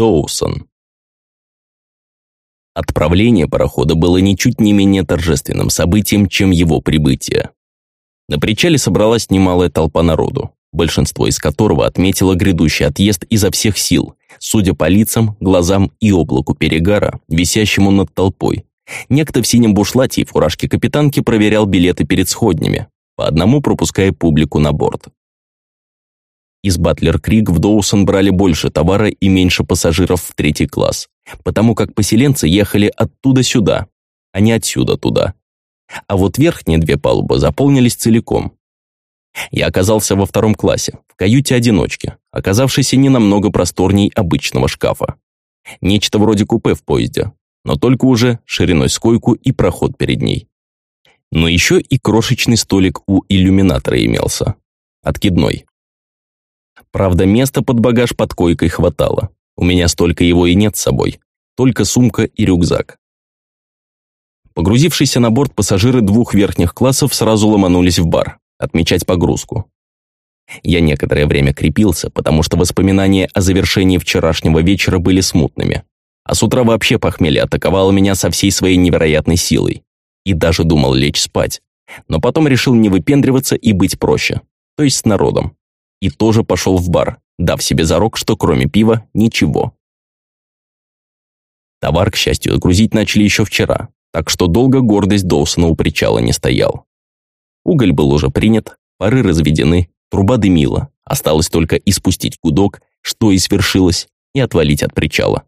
Доусон. Отправление парохода было ничуть не менее торжественным событием, чем его прибытие. На причале собралась немалая толпа народу, большинство из которого отметило грядущий отъезд изо всех сил, судя по лицам, глазам и облаку перегара, висящему над толпой. Некто в синем бушлате и фуражке капитанки проверял билеты перед сходнями, по одному пропуская публику на борт. Из Батлер-Крик в Доусон брали больше товара и меньше пассажиров в третий класс, потому как поселенцы ехали оттуда сюда, а не отсюда туда а вот верхние две палубы заполнились целиком. Я оказался во втором классе, в каюте-одиночке, оказавшейся не намного просторней обычного шкафа. Нечто вроде купе в поезде, но только уже шириной с койку и проход перед ней. Но еще и крошечный столик у иллюминатора имелся. Откидной. Правда, места под багаж под койкой хватало. У меня столько его и нет с собой. Только сумка и рюкзак. Погрузившиеся на борт пассажиры двух верхних классов сразу ломанулись в бар, отмечать погрузку. Я некоторое время крепился, потому что воспоминания о завершении вчерашнего вечера были смутными. А с утра вообще похмелье атаковало меня со всей своей невероятной силой. И даже думал лечь спать. Но потом решил не выпендриваться и быть проще. То есть с народом. И тоже пошел в бар, дав себе зарок, что кроме пива ничего. Товар, к счастью, грузить начали еще вчера, так что долго гордость Доусона у причала не стоял. Уголь был уже принят, пары разведены, труба дымила, осталось только испустить гудок, что и свершилось, и отвалить от причала.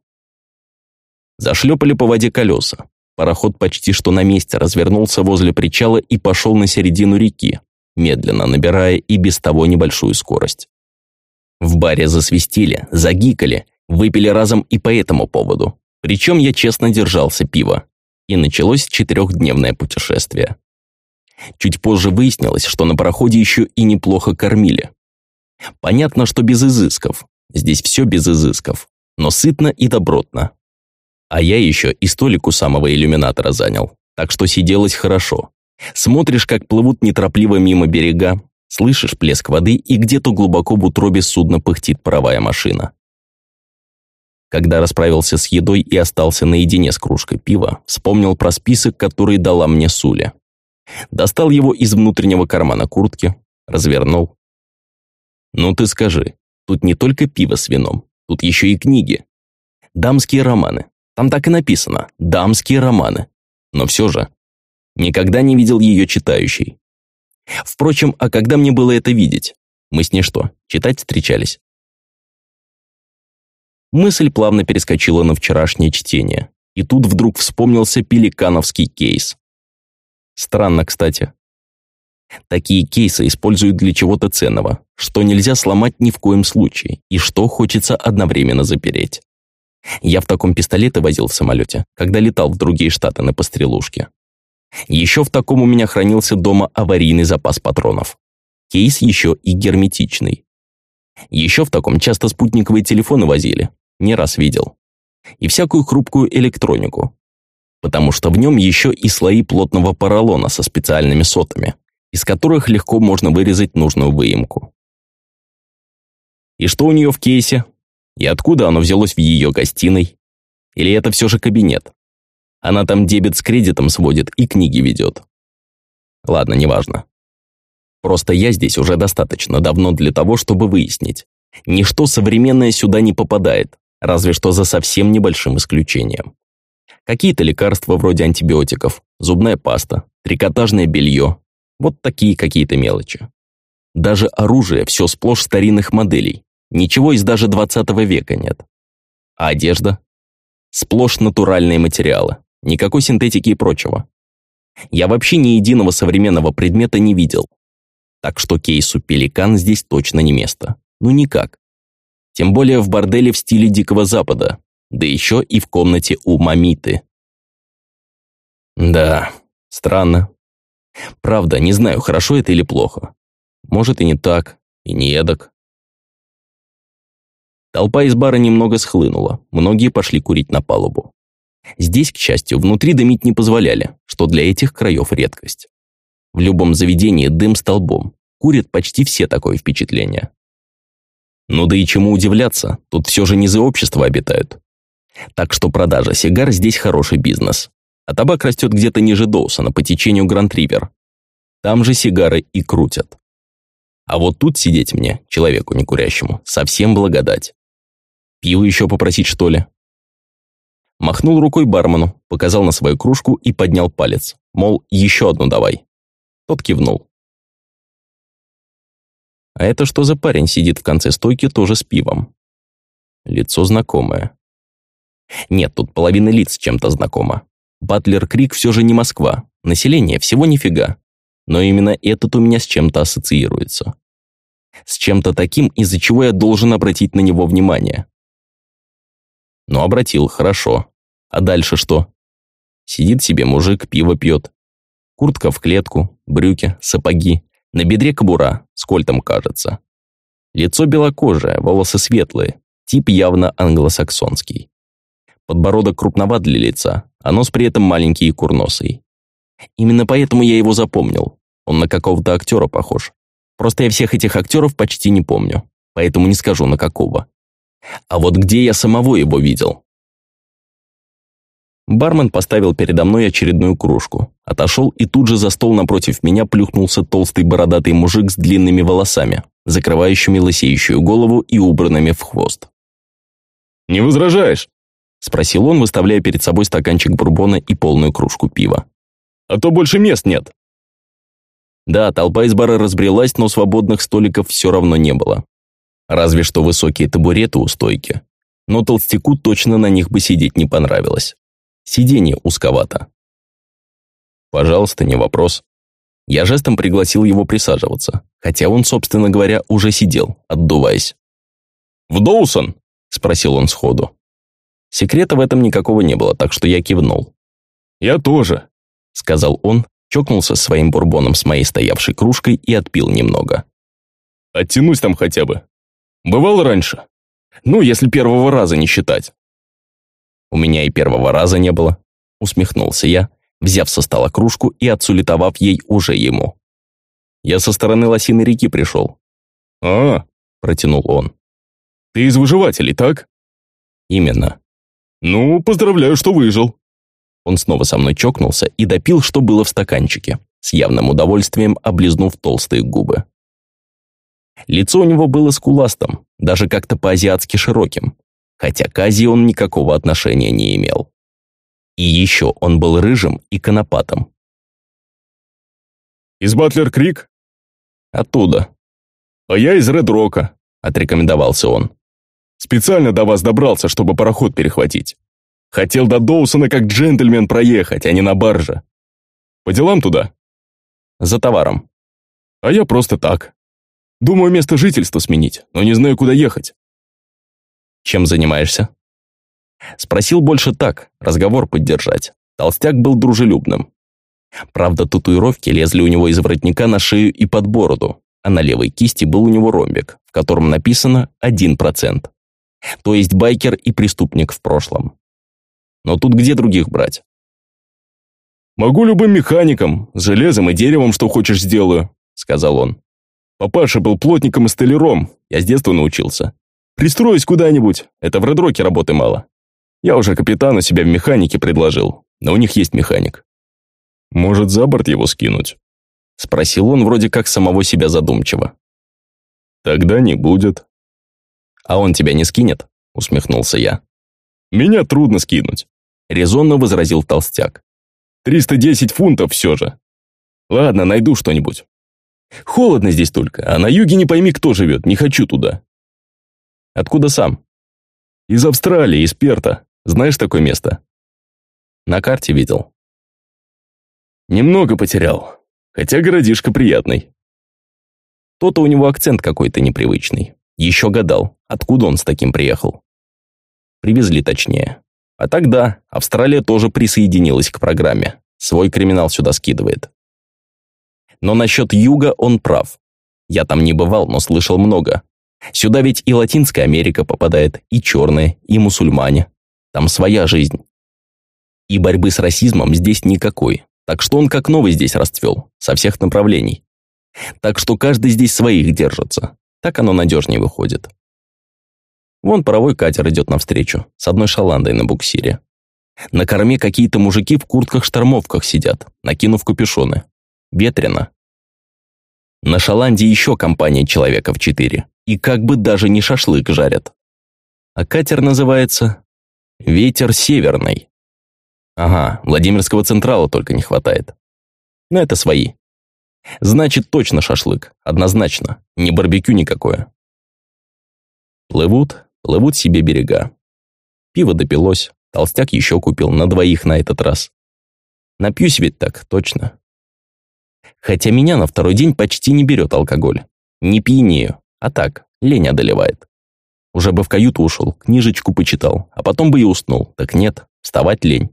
Зашлепали по воде колеса. Пароход почти что на месте развернулся возле причала и пошел на середину реки, медленно набирая и без того небольшую скорость. В баре засвистели, загикали, выпили разом и по этому поводу. Причем я честно держался пива и началось четырехдневное путешествие. Чуть позже выяснилось, что на пароходе еще и неплохо кормили. Понятно, что без изысков. Здесь все без изысков, но сытно и добротно. А я еще и столик у самого иллюминатора занял, так что сиделось хорошо. Смотришь, как плывут неторопливо мимо берега, слышишь плеск воды и где-то глубоко в утробе судна пыхтит паровая машина. Когда расправился с едой и остался наедине с кружкой пива, вспомнил про список, который дала мне Суля. Достал его из внутреннего кармана куртки, развернул. «Ну ты скажи, тут не только пиво с вином, тут еще и книги. Дамские романы. Там так и написано «дамские романы». Но все же, никогда не видел ее читающей. Впрочем, а когда мне было это видеть? Мы с ней что, читать встречались? Мысль плавно перескочила на вчерашнее чтение. И тут вдруг вспомнился пеликановский кейс. Странно, кстати. Такие кейсы используют для чего-то ценного, что нельзя сломать ни в коем случае, и что хочется одновременно запереть. Я в таком пистолете возил в самолете, когда летал в другие штаты на пострелушке. Еще в таком у меня хранился дома аварийный запас патронов. Кейс еще и герметичный. Еще в таком часто спутниковые телефоны возили, не раз видел. И всякую хрупкую электронику. Потому что в нем еще и слои плотного поролона со специальными сотами, из которых легко можно вырезать нужную выемку. И что у нее в кейсе? И откуда оно взялось в ее гостиной? Или это все же кабинет? Она там дебет с кредитом сводит и книги ведет. Ладно, неважно. Просто я здесь уже достаточно давно для того, чтобы выяснить. Ничто современное сюда не попадает, разве что за совсем небольшим исключением. Какие-то лекарства вроде антибиотиков, зубная паста, трикотажное белье, вот такие какие-то мелочи. Даже оружие все сплошь старинных моделей, ничего из даже 20 века нет. А одежда? Сплошь натуральные материалы, никакой синтетики и прочего. Я вообще ни единого современного предмета не видел. Так что кейсу «Пеликан» здесь точно не место. Ну никак. Тем более в борделе в стиле Дикого Запада, да еще и в комнате у мамиты. Да, странно. Правда, не знаю, хорошо это или плохо. Может и не так, и не эдак. Толпа из бара немного схлынула, многие пошли курить на палубу. Здесь, к счастью, внутри дымить не позволяли, что для этих краев редкость. В любом заведении дым столбом. Курят почти все такое впечатление. Ну да и чему удивляться, тут все же низы общества обитают. Так что продажа сигар здесь хороший бизнес. А табак растет где-то ниже Доусона, по течению Гранд-Ривер. Там же сигары и крутят. А вот тут сидеть мне, человеку некурящему, совсем благодать. Пиво еще попросить, что ли? Махнул рукой бармену, показал на свою кружку и поднял палец, мол, еще одну давай. Тот кивнул. А это что за парень сидит в конце стойки тоже с пивом? Лицо знакомое. Нет, тут половина лиц чем-то знакома. Батлер Крик все же не Москва, население всего нифига. Но именно этот у меня с чем-то ассоциируется. С чем-то таким, из-за чего я должен обратить на него внимание. Ну, обратил, хорошо. А дальше что? Сидит себе мужик, пиво пьет. Куртка в клетку, брюки, сапоги. На бедре кобура, с кольтом кажется. Лицо белокожее, волосы светлые. Тип явно англосаксонский. Подбородок крупноват для лица, а нос при этом маленький и курносый. Именно поэтому я его запомнил. Он на какого-то актера похож. Просто я всех этих актеров почти не помню, поэтому не скажу на какого. А вот где я самого его видел? Бармен поставил передо мной очередную кружку, отошел и тут же за стол напротив меня плюхнулся толстый бородатый мужик с длинными волосами, закрывающими лысеющую голову и убранными в хвост. «Не возражаешь?» – спросил он, выставляя перед собой стаканчик бурбона и полную кружку пива. «А то больше мест нет». Да, толпа из бара разбрелась, но свободных столиков все равно не было. Разве что высокие табуреты у стойки. Но толстяку точно на них бы сидеть не понравилось. Сиденье узковато. Пожалуйста, не вопрос. Я жестом пригласил его присаживаться, хотя он, собственно говоря, уже сидел, отдуваясь. «В Доусон?» – спросил он сходу. Секрета в этом никакого не было, так что я кивнул. «Я тоже», – сказал он, чокнулся своим бурбоном с моей стоявшей кружкой и отпил немного. «Оттянусь там хотя бы. Бывало раньше. Ну, если первого раза не считать». «У меня и первого раза не было», — усмехнулся я, взяв со стола кружку и отсулетовав ей уже ему. «Я со стороны Лосиной реки пришел». «А, — протянул он. «Ты из выживателей, так?» «Именно». «Ну, поздравляю, что выжил». Он снова со мной чокнулся и допил, что было в стаканчике, с явным удовольствием облизнув толстые губы. Лицо у него было скуластым, даже как-то по-азиатски широким, хотя к Азии он никакого отношения не имел. И еще он был рыжим и конопатым. «Из Батлер Крик?» «Оттуда». «А я из Ред Рока», — отрекомендовался он. «Специально до вас добрался, чтобы пароход перехватить. Хотел до Доусона как джентльмен проехать, а не на барже. По делам туда?» «За товаром». «А я просто так. Думаю, место жительства сменить, но не знаю, куда ехать». «Чем занимаешься?» Спросил больше так, разговор поддержать. Толстяк был дружелюбным. Правда, татуировки лезли у него из воротника на шею и под бороду, а на левой кисти был у него ромбик, в котором написано 1%. То есть байкер и преступник в прошлом. Но тут где других брать? «Могу любым механиком, с железом и деревом, что хочешь, сделаю», — сказал он. «Папаша был плотником и столяром, я с детства научился. Пристроюсь куда-нибудь, это в Редроке работы мало. Я уже капитану себя в механике предложил, но у них есть механик». «Может, за борт его скинуть?» — спросил он вроде как самого себя задумчиво. «Тогда не будет». «А он тебя не скинет?» — усмехнулся я. «Меня трудно скинуть резонно возразил толстяк. «Триста десять фунтов все же. Ладно, найду что-нибудь. Холодно здесь только, а на юге не пойми, кто живет, не хочу туда». «Откуда сам?» «Из Австралии, из Перта. Знаешь такое место?» «На карте видел». «Немного потерял, хотя городишко приятный». То-то у него акцент какой-то непривычный. Еще гадал, откуда он с таким приехал. Привезли точнее. А тогда Австралия тоже присоединилась к программе. Свой криминал сюда скидывает. Но насчет юга он прав. Я там не бывал, но слышал много. Сюда ведь и Латинская Америка попадает, и черные, и мусульмане. Там своя жизнь. И борьбы с расизмом здесь никакой. Так что он как новый здесь расцвел, со всех направлений. Так что каждый здесь своих держится. Так оно надежнее выходит. Вон паровой катер идет навстречу, с одной шаландой на буксире. На корме какие-то мужики в куртках-штормовках сидят, накинув капюшоны. Ветрено. На шаланде еще компания человека в четыре. И как бы даже не шашлык жарят. А катер называется «Ветер Северный». Ага, Владимирского Централа только не хватает. Но это свои. Значит, точно шашлык. Однозначно. Не барбекю никакое. Плывут, плывут себе берега. Пиво допилось, толстяк еще купил, на двоих на этот раз. Напьюсь ведь так, точно. Хотя меня на второй день почти не берет алкоголь. Не пьянею, а так, лень одолевает. Уже бы в каюту ушел, книжечку почитал, а потом бы и уснул. Так нет, вставать лень.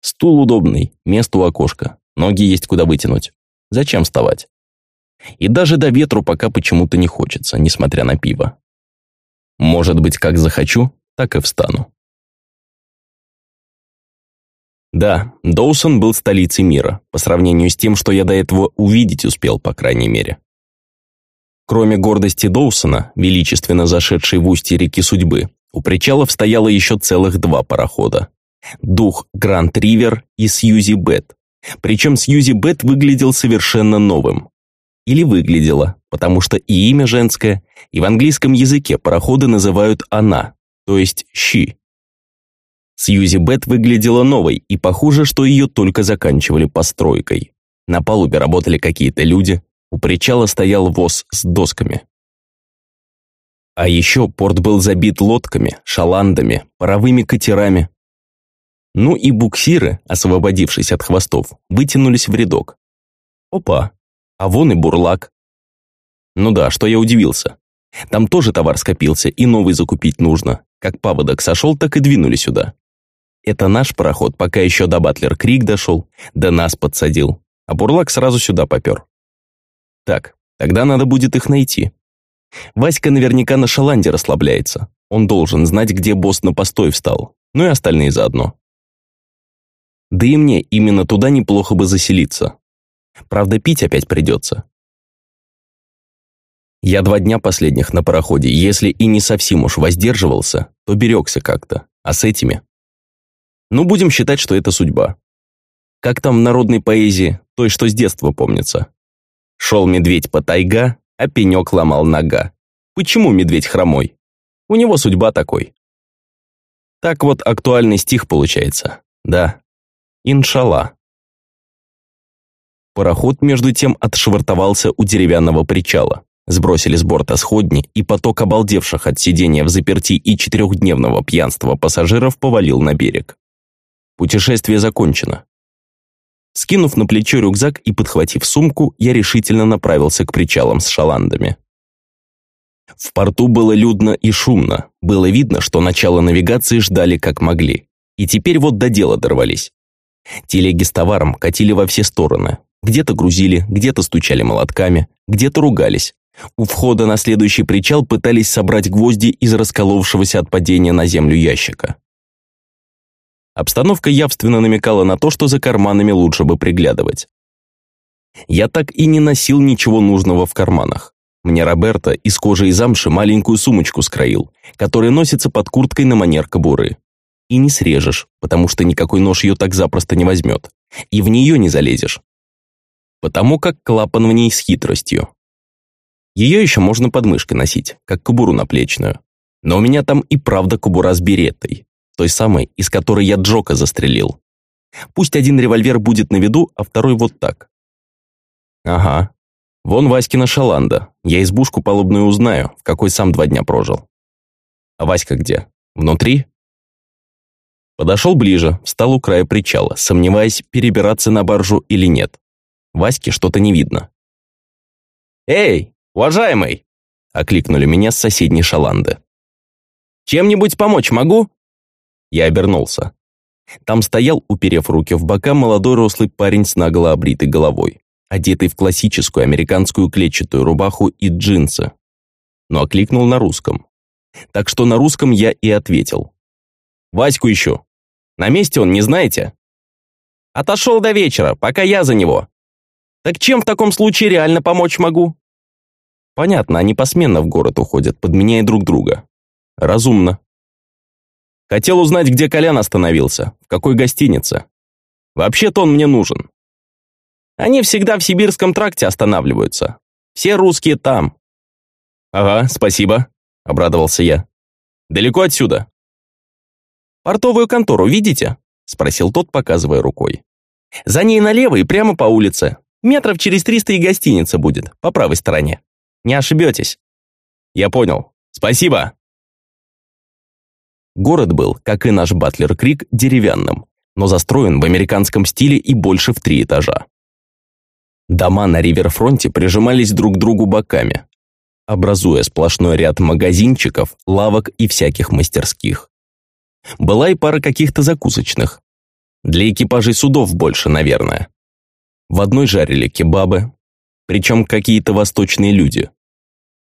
Стул удобный, место у окошка, ноги есть куда вытянуть. Зачем вставать? И даже до ветру пока почему-то не хочется, несмотря на пиво. Может быть, как захочу, так и встану. Да, Доусон был столицей мира, по сравнению с тем, что я до этого увидеть успел, по крайней мере. Кроме гордости Доусона, величественно зашедшей в устье реки судьбы, у причалов стояло еще целых два парохода. Дух Гранд Ривер и Сьюзи Бет. Причем Сьюзи Бет выглядел совершенно новым. Или выглядела, потому что и имя женское, и в английском языке пароходы называют «она», то есть «щи». Сьюзи Бет выглядела новой, и похоже, что ее только заканчивали постройкой. На палубе работали какие-то люди, у причала стоял воз с досками. А еще порт был забит лодками, шаландами, паровыми катерами. Ну и буксиры, освободившись от хвостов, вытянулись в рядок. Опа, а вон и бурлак. Ну да, что я удивился. Там тоже товар скопился, и новый закупить нужно. Как паводок сошел, так и двинули сюда. Это наш пароход, пока еще до Батлер-Крик дошел, до нас подсадил. А бурлак сразу сюда попер. Так, тогда надо будет их найти. Васька наверняка на шаланде расслабляется. Он должен знать, где босс на постой встал. Ну и остальные заодно. Да и мне именно туда неплохо бы заселиться. Правда, пить опять придется. Я два дня последних на пароходе, если и не совсем уж воздерживался, то берегся как-то. А с этими? Ну, будем считать, что это судьба. Как там в народной поэзии, той, что с детства помнится. Шел медведь по тайга, а пенек ломал нога. Почему медведь хромой? У него судьба такой. Так вот актуальный стих получается. Да. Иншалла. Пароход, между тем, отшвартовался у деревянного причала. Сбросили с борта сходни, и поток обалдевших от сидения в заперти и четырехдневного пьянства пассажиров повалил на берег. Путешествие закончено. Скинув на плечо рюкзак и подхватив сумку, я решительно направился к причалам с шаландами. В порту было людно и шумно. Было видно, что начало навигации ждали как могли. И теперь вот до дела дорвались. Телеги с товаром катили во все стороны. Где-то грузили, где-то стучали молотками, где-то ругались. У входа на следующий причал пытались собрать гвозди из расколовшегося от падения на землю ящика. Обстановка явственно намекала на то, что за карманами лучше бы приглядывать. Я так и не носил ничего нужного в карманах. Мне Роберто из кожи и замши маленькую сумочку скроил, которая носится под курткой на манер кобуры. И не срежешь, потому что никакой нож ее так запросто не возьмет. И в нее не залезешь. Потому как клапан в ней с хитростью. Ее еще можно под мышкой носить, как кобуру наплечную. Но у меня там и правда кобура с береттой той самой, из которой я Джока застрелил. Пусть один револьвер будет на виду, а второй вот так. Ага. Вон Васькина шаланда. Я избушку палубную узнаю, в какой сам два дня прожил. А Васька где? Внутри? Подошел ближе, встал у края причала, сомневаясь, перебираться на баржу или нет. Ваське что-то не видно. «Эй, уважаемый!» – окликнули меня с соседней шаланды. «Чем-нибудь помочь могу?» Я обернулся. Там стоял, уперев руки в бока, молодой рослый парень с нагло обритой головой, одетый в классическую американскую клетчатую рубаху и джинсы. Но окликнул на русском. Так что на русском я и ответил. «Ваську ищу. На месте он, не знаете?» «Отошел до вечера, пока я за него». «Так чем в таком случае реально помочь могу?» Понятно, они посменно в город уходят, подменяя друг друга. Разумно. Хотел узнать, где Колян остановился, в какой гостинице. Вообще-то он мне нужен. Они всегда в Сибирском тракте останавливаются. Все русские там. Ага, спасибо, обрадовался я. Далеко отсюда? Портовую контору видите? Спросил тот, показывая рукой. За ней налево и прямо по улице. Метров через триста и гостиница будет, по правой стороне. Не ошибетесь. Я понял. Спасибо. Город был, как и наш Батлер-Крик, деревянным, но застроен в американском стиле и больше в три этажа. Дома на риверфронте прижимались друг к другу боками, образуя сплошной ряд магазинчиков, лавок и всяких мастерских. Была и пара каких-то закусочных. Для экипажей судов больше, наверное. В одной жарили кебабы, причем какие-то восточные люди.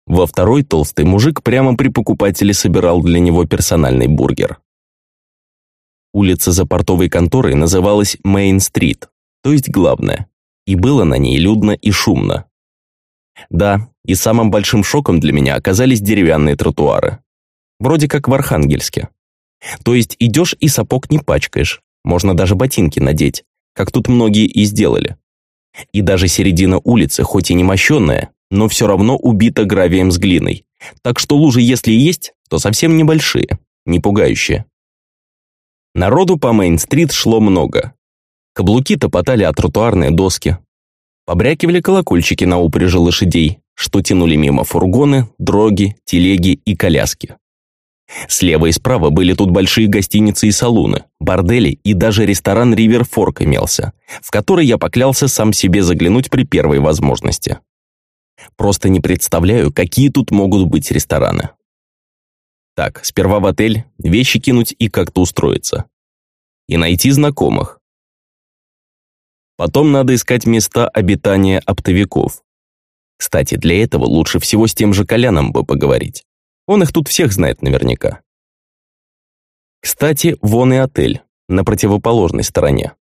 Во второй толстый мужик прямо при покупателе собирал для него персональный бургер. Улица за портовой конторой называлась Мейн-стрит, то есть главная, и было на ней людно и шумно. Да, и самым большим шоком для меня оказались деревянные тротуары. Вроде как в Архангельске. То есть идешь и сапог не пачкаешь, можно даже ботинки надеть, как тут многие и сделали. И даже середина улицы, хоть и не мощенная, но все равно убита гравием с глиной. Так что лужи, если и есть, то совсем небольшие, не пугающие. Народу по Мейн-стрит шло много. Каблуки топотали о тротуарные доски. Побрякивали колокольчики на упряжи лошадей, что тянули мимо фургоны, дроги, телеги и коляски. Слева и справа были тут большие гостиницы и салуны, бордели и даже ресторан «Ривер Форк» имелся, в который я поклялся сам себе заглянуть при первой возможности. Просто не представляю, какие тут могут быть рестораны. Так, сперва в отель, вещи кинуть и как-то устроиться. И найти знакомых. Потом надо искать места обитания оптовиков. Кстати, для этого лучше всего с тем же Коляном бы поговорить. Он их тут всех знает наверняка. Кстати, вон и отель, на противоположной стороне.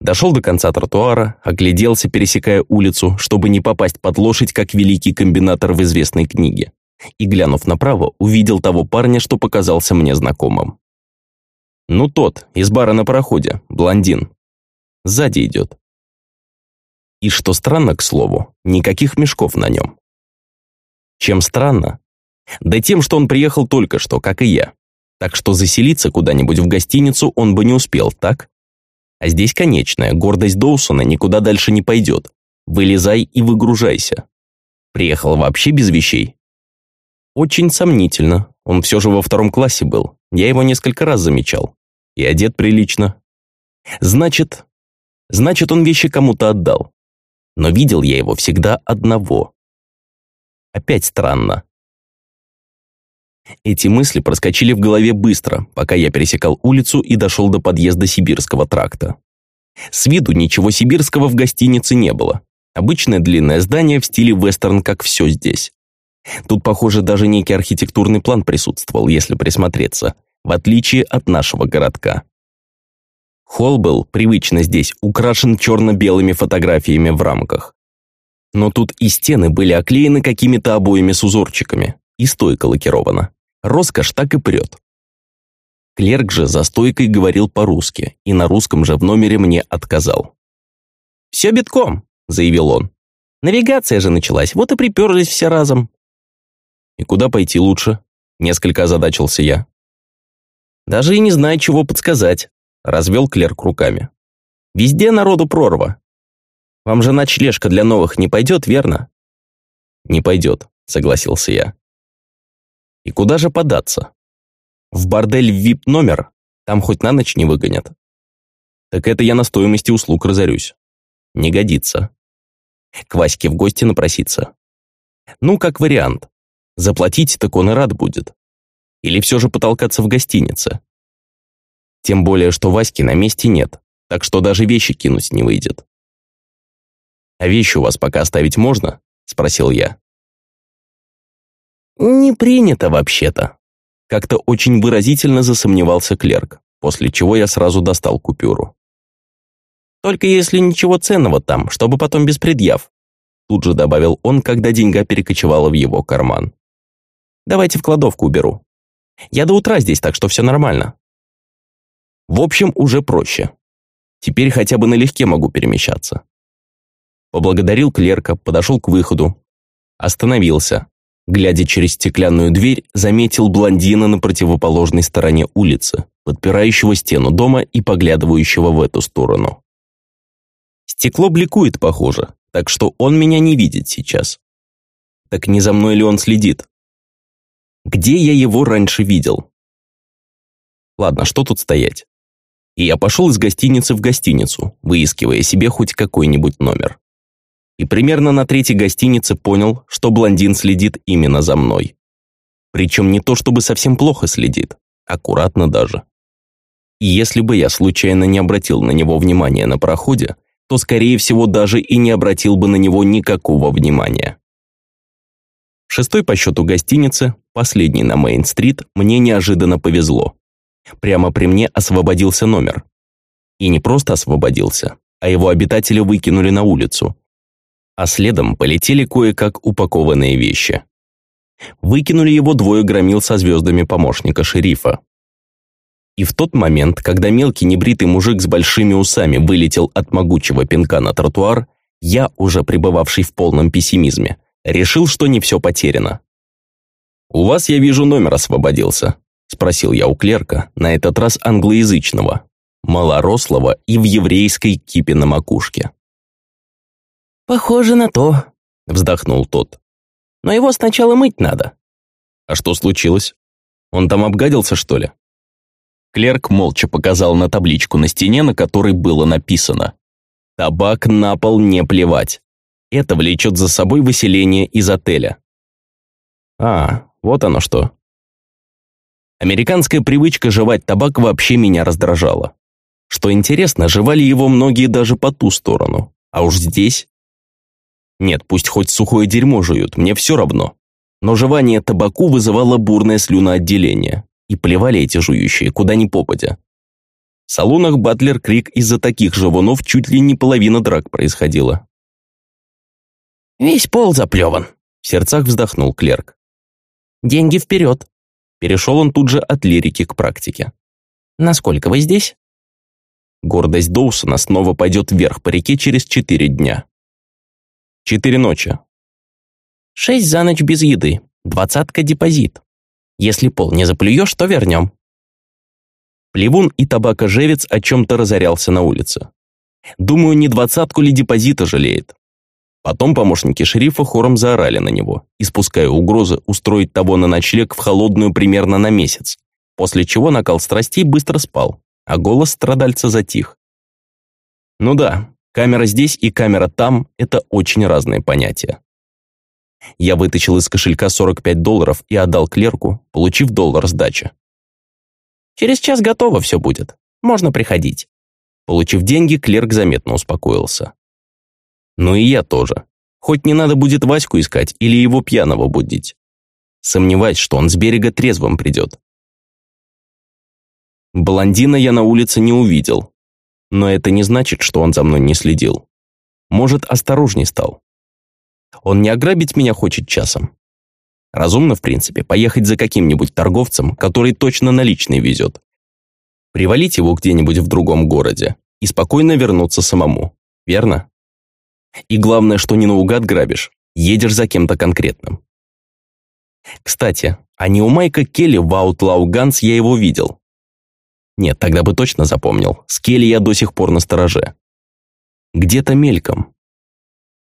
Дошел до конца тротуара, огляделся, пересекая улицу, чтобы не попасть под лошадь, как великий комбинатор в известной книге. И, глянув направо, увидел того парня, что показался мне знакомым. Ну тот, из бара на пароходе, блондин. Сзади идет. И что странно, к слову, никаких мешков на нем. Чем странно? Да тем, что он приехал только что, как и я. Так что заселиться куда-нибудь в гостиницу он бы не успел, так? А здесь конечная, гордость Доусона никуда дальше не пойдет. Вылезай и выгружайся. Приехал вообще без вещей? Очень сомнительно. Он все же во втором классе был. Я его несколько раз замечал. И одет прилично. Значит... Значит, он вещи кому-то отдал. Но видел я его всегда одного. Опять странно. Эти мысли проскочили в голове быстро, пока я пересекал улицу и дошел до подъезда Сибирского тракта. С виду ничего сибирского в гостинице не было. Обычное длинное здание в стиле вестерн, как все здесь. Тут, похоже, даже некий архитектурный план присутствовал, если присмотреться, в отличие от нашего городка. Холл был, привычно здесь, украшен черно-белыми фотографиями в рамках. Но тут и стены были оклеены какими-то обоями с узорчиками, и стойка лакирована. Роскошь так и прет. Клерк же за стойкой говорил по-русски, и на русском же в номере мне отказал. «Все битком», — заявил он. «Навигация же началась, вот и приперлись все разом». «И куда пойти лучше?» — несколько озадачился я. «Даже и не знаю, чего подсказать», — развел клерк руками. «Везде народу прорва. Вам же ночлежка для новых не пойдет, верно?» «Не пойдет», — согласился я. И куда же податься? В бордель вип-номер? Там хоть на ночь не выгонят. Так это я на стоимости услуг разорюсь. Не годится. К Ваське в гости напроситься. Ну, как вариант. Заплатить, так он и рад будет. Или все же потолкаться в гостинице. Тем более, что Васьки на месте нет, так что даже вещи кинуть не выйдет. «А вещи у вас пока оставить можно?» – спросил я. «Не принято вообще-то», — как-то очень выразительно засомневался клерк, после чего я сразу достал купюру. «Только если ничего ценного там, чтобы потом без предъяв», тут же добавил он, когда деньга перекочевала в его карман. «Давайте в кладовку уберу. Я до утра здесь, так что все нормально. В общем, уже проще. Теперь хотя бы налегке могу перемещаться. Поблагодарил клерка, подошел к выходу. Остановился. Глядя через стеклянную дверь, заметил блондина на противоположной стороне улицы, подпирающего стену дома и поглядывающего в эту сторону. Стекло бликует, похоже, так что он меня не видит сейчас. Так не за мной ли он следит? Где я его раньше видел? Ладно, что тут стоять? И я пошел из гостиницы в гостиницу, выискивая себе хоть какой-нибудь номер и примерно на третьей гостинице понял, что блондин следит именно за мной. Причем не то чтобы совсем плохо следит, аккуратно даже. И если бы я случайно не обратил на него внимания на проходе, то, скорее всего, даже и не обратил бы на него никакого внимания. Шестой по счету гостинице, последний на Мейн-стрит, мне неожиданно повезло. Прямо при мне освободился номер. И не просто освободился, а его обитатели выкинули на улицу, а следом полетели кое-как упакованные вещи. Выкинули его двое громил со звездами помощника шерифа. И в тот момент, когда мелкий небритый мужик с большими усами вылетел от могучего пинка на тротуар, я, уже пребывавший в полном пессимизме, решил, что не все потеряно. «У вас, я вижу, номер освободился», – спросил я у клерка, на этот раз англоязычного, малорослого и в еврейской кипе на макушке. «Похоже на то», — вздохнул тот. «Но его сначала мыть надо». «А что случилось? Он там обгадился, что ли?» Клерк молча показал на табличку на стене, на которой было написано «Табак на пол не плевать». Это влечет за собой выселение из отеля. А, вот оно что. Американская привычка жевать табак вообще меня раздражала. Что интересно, жевали его многие даже по ту сторону. А уж здесь нет, пусть хоть сухое дерьмо жуют, мне все равно. Но жевание табаку вызывало бурное слюноотделение. И плевали эти жующие, куда ни попадя. В салонах Батлер Крик из-за таких жевунов чуть ли не половина драк происходила. «Весь пол заплеван», — в сердцах вздохнул клерк. «Деньги вперед!» Перешел он тут же от лирики к практике. «Насколько вы здесь?» Гордость Доусона снова пойдет вверх по реке через четыре дня. Четыре ночи. Шесть за ночь без еды. Двадцатка депозит. Если пол не заплюешь, то вернем. Плевун и табакожевец о чем-то разорялся на улице. Думаю, не двадцатку ли депозита жалеет. Потом помощники шерифа хором заорали на него, испуская угрозы устроить того на ночлег в холодную примерно на месяц, после чего накал страстей быстро спал, а голос страдальца затих. Ну да, Камера здесь и камера там – это очень разные понятия. Я вытащил из кошелька 45 долларов и отдал клерку, получив доллар сдачи. «Через час готово все будет. Можно приходить». Получив деньги, клерк заметно успокоился. Ну и я тоже. Хоть не надо будет Ваську искать или его пьяного будить. Сомневаюсь, что он с берега трезвым придет. Блондина я на улице не увидел, но это не значит, что он за мной не следил. Может, осторожней стал. Он не ограбить меня хочет часом. Разумно, в принципе, поехать за каким-нибудь торговцем, который точно наличный везет. Привалить его где-нибудь в другом городе и спокойно вернуться самому. Верно? И главное, что не наугад грабишь, едешь за кем-то конкретным. Кстати, а не у Майка Келли в Outlaw Guns я его видел. Нет, тогда бы точно запомнил. С Келли я до сих пор на стороже. Где-то мельком.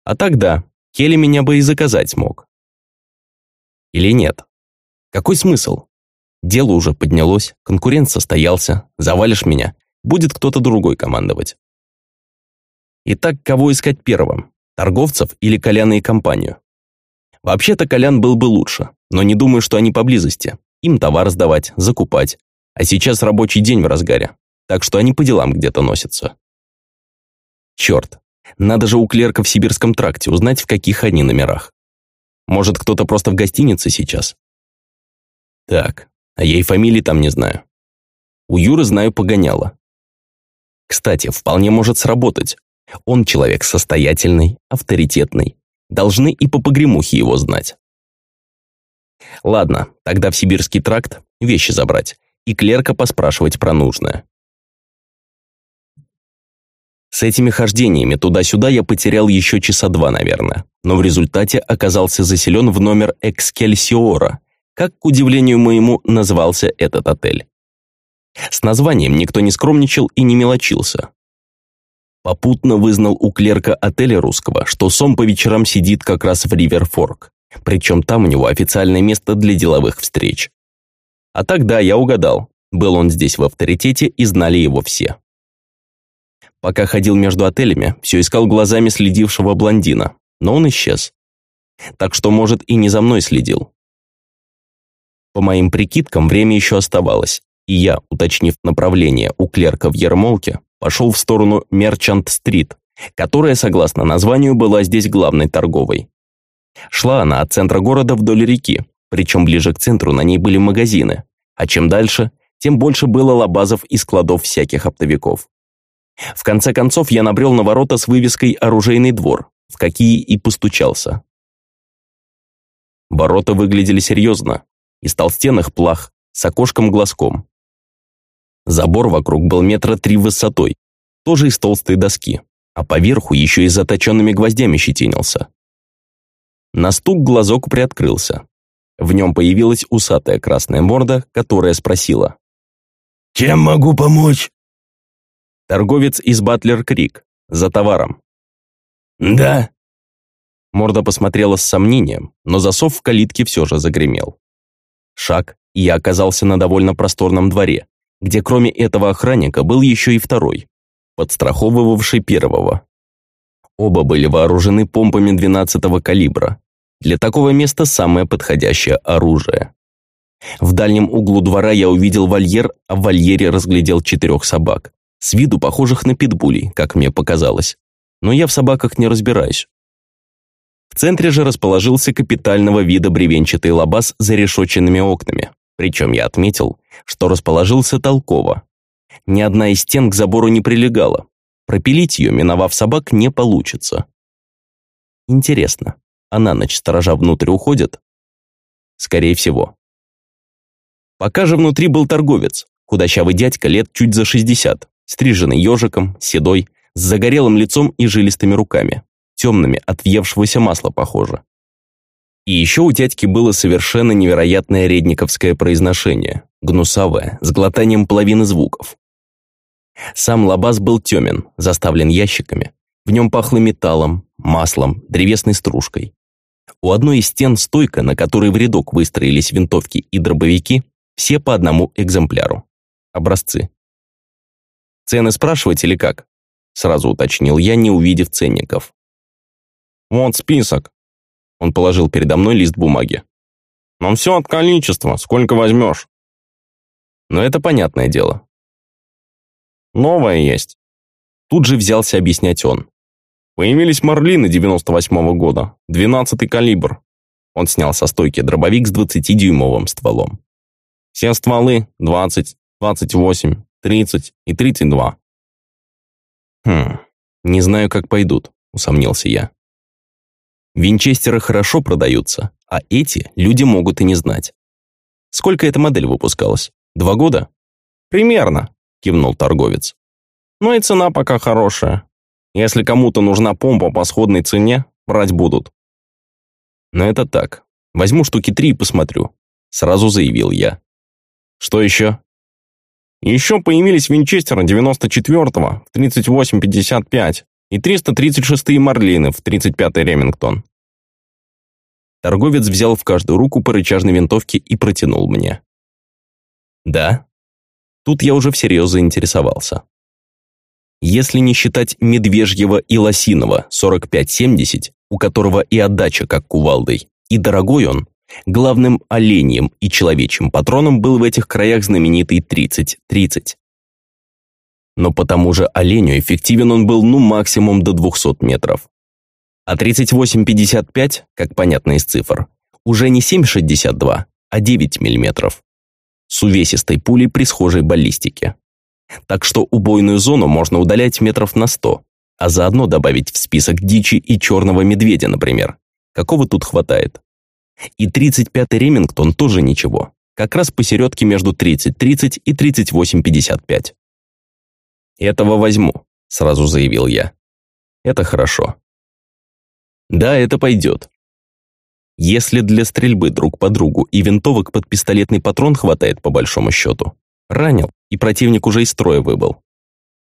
А тогда Келли меня бы и заказать смог. Или нет? Какой смысл? Дело уже поднялось, конкурент состоялся, завалишь меня, будет кто-то другой командовать. Итак, кого искать первым? Торговцев или Коляна и компанию? Вообще-то Колян был бы лучше, но не думаю, что они поблизости. Им товар сдавать, закупать. А сейчас рабочий день в разгаре, так что они по делам где-то носятся. Черт, надо же у клерка в Сибирском тракте узнать, в каких они номерах. Может, кто-то просто в гостинице сейчас? Так, а я и фамилии там не знаю. У Юры знаю погоняло. Кстати, вполне может сработать. Он человек состоятельный, авторитетный. Должны и по погремухе его знать. Ладно, тогда в сибирский тракт вещи забрать и клерка поспрашивать про нужное. С этими хождениями туда-сюда я потерял еще часа два, наверное, но в результате оказался заселен в номер Экскельсиора, как, к удивлению моему, назывался этот отель. С названием никто не скромничал и не мелочился. Попутно вызнал у клерка отеля русского, что Сом по вечерам сидит как раз в Риверфорк, причем там у него официальное место для деловых встреч. А тогда я угадал, был он здесь в авторитете и знали его все. Пока ходил между отелями, все искал глазами следившего блондина, но он исчез. Так что, может, и не за мной следил. По моим прикидкам, время еще оставалось, и я, уточнив направление у клерка в Ермолке, пошел в сторону Мерчант-стрит, которая, согласно названию, была здесь главной торговой. Шла она от центра города вдоль реки, причем ближе к центру на ней были магазины, а чем дальше, тем больше было лабазов и складов всяких оптовиков. В конце концов я набрел на ворота с вывеской «Оружейный двор», в какие и постучался. Ворота выглядели серьезно, из толстенных плах, с окошком-глазком. Забор вокруг был метра три высотой, тоже из толстой доски, а поверху еще и заточенными гвоздями щетинился. На стук глазок приоткрылся. В нем появилась усатая красная морда, которая спросила. «Чем могу помочь?» Торговец из Батлер Крик. За товаром. «Да». Морда посмотрела с сомнением, но засов в калитке все же загремел. Шаг, и я оказался на довольно просторном дворе, где кроме этого охранника был еще и второй, подстраховывавший первого. Оба были вооружены помпами 12-го калибра. Для такого места самое подходящее оружие. В дальнем углу двора я увидел вольер, а в вольере разглядел четырех собак. С виду похожих на питбулей, как мне показалось. Но я в собаках не разбираюсь. В центре же расположился капитального вида бревенчатый лабаз за решетченными окнами. Причем я отметил, что расположился толково. Ни одна из стен к забору не прилегала. Пропилить ее, миновав собак, не получится. Интересно, а на ночь сторожа внутрь уходят? Скорее всего. Пока же внутри был торговец, худощавый дядька лет чуть за 60, стриженный ежиком, седой, с загорелым лицом и жилистыми руками, темными от въевшегося масла похоже. И еще у дядьки было совершенно невероятное редниковское произношение, гнусавое, с глотанием половины звуков. Сам лабаз был темен, заставлен ящиками. В нем пахло металлом, маслом, древесной стружкой. У одной из стен стойка, на которой в рядок выстроились винтовки и дробовики, все по одному экземпляру. Образцы. Цены спрашивать или как? Сразу уточнил я, не увидев ценников. Вот список. Он положил передо мной лист бумаги. Нам все от количества, сколько возьмешь. Но это понятное дело. Новое есть. Тут же взялся объяснять он. Появились Марлины 98-го года, 12-й калибр. Он снял со стойки дробовик с 20-дюймовым стволом. Все стволы 20, 28, 30 и 32. Хм, не знаю, как пойдут, усомнился я. Винчестеры хорошо продаются, а эти люди могут и не знать. Сколько эта модель выпускалась? Два года? Примерно, кивнул торговец. Ну и цена пока хорошая. Если кому-то нужна помпа по сходной цене, брать будут. Но это так. Возьму штуки три и посмотрю. Сразу заявил я. Что еще? Еще появились Винчестеры 94-го в 38-55 и 336-е Марлины в 35-й Ремингтон. Торговец взял в каждую руку по рычажной винтовке и протянул мне. Да. Тут я уже всерьез заинтересовался. Если не считать Медвежьего и Лосиного 45-70, у которого и отдача как кувалдой, и дорогой он, Главным оленем и человечьим патроном был в этих краях знаменитый 30-30. Но по тому же оленю эффективен он был ну максимум до 200 метров. А 38-55, как понятно из цифр, уже не 7,62, а 9 миллиметров. С увесистой пулей при схожей баллистике. Так что убойную зону можно удалять метров на 100, а заодно добавить в список дичи и черного медведя, например. Какого тут хватает? И 35-й Ремингтон тоже ничего, как раз посередке между 30-30 и 38-55. «Этого возьму», — сразу заявил я. «Это хорошо». «Да, это пойдет. Если для стрельбы друг по другу и винтовок под пистолетный патрон хватает по большому счету, ранил, и противник уже из строя выбыл,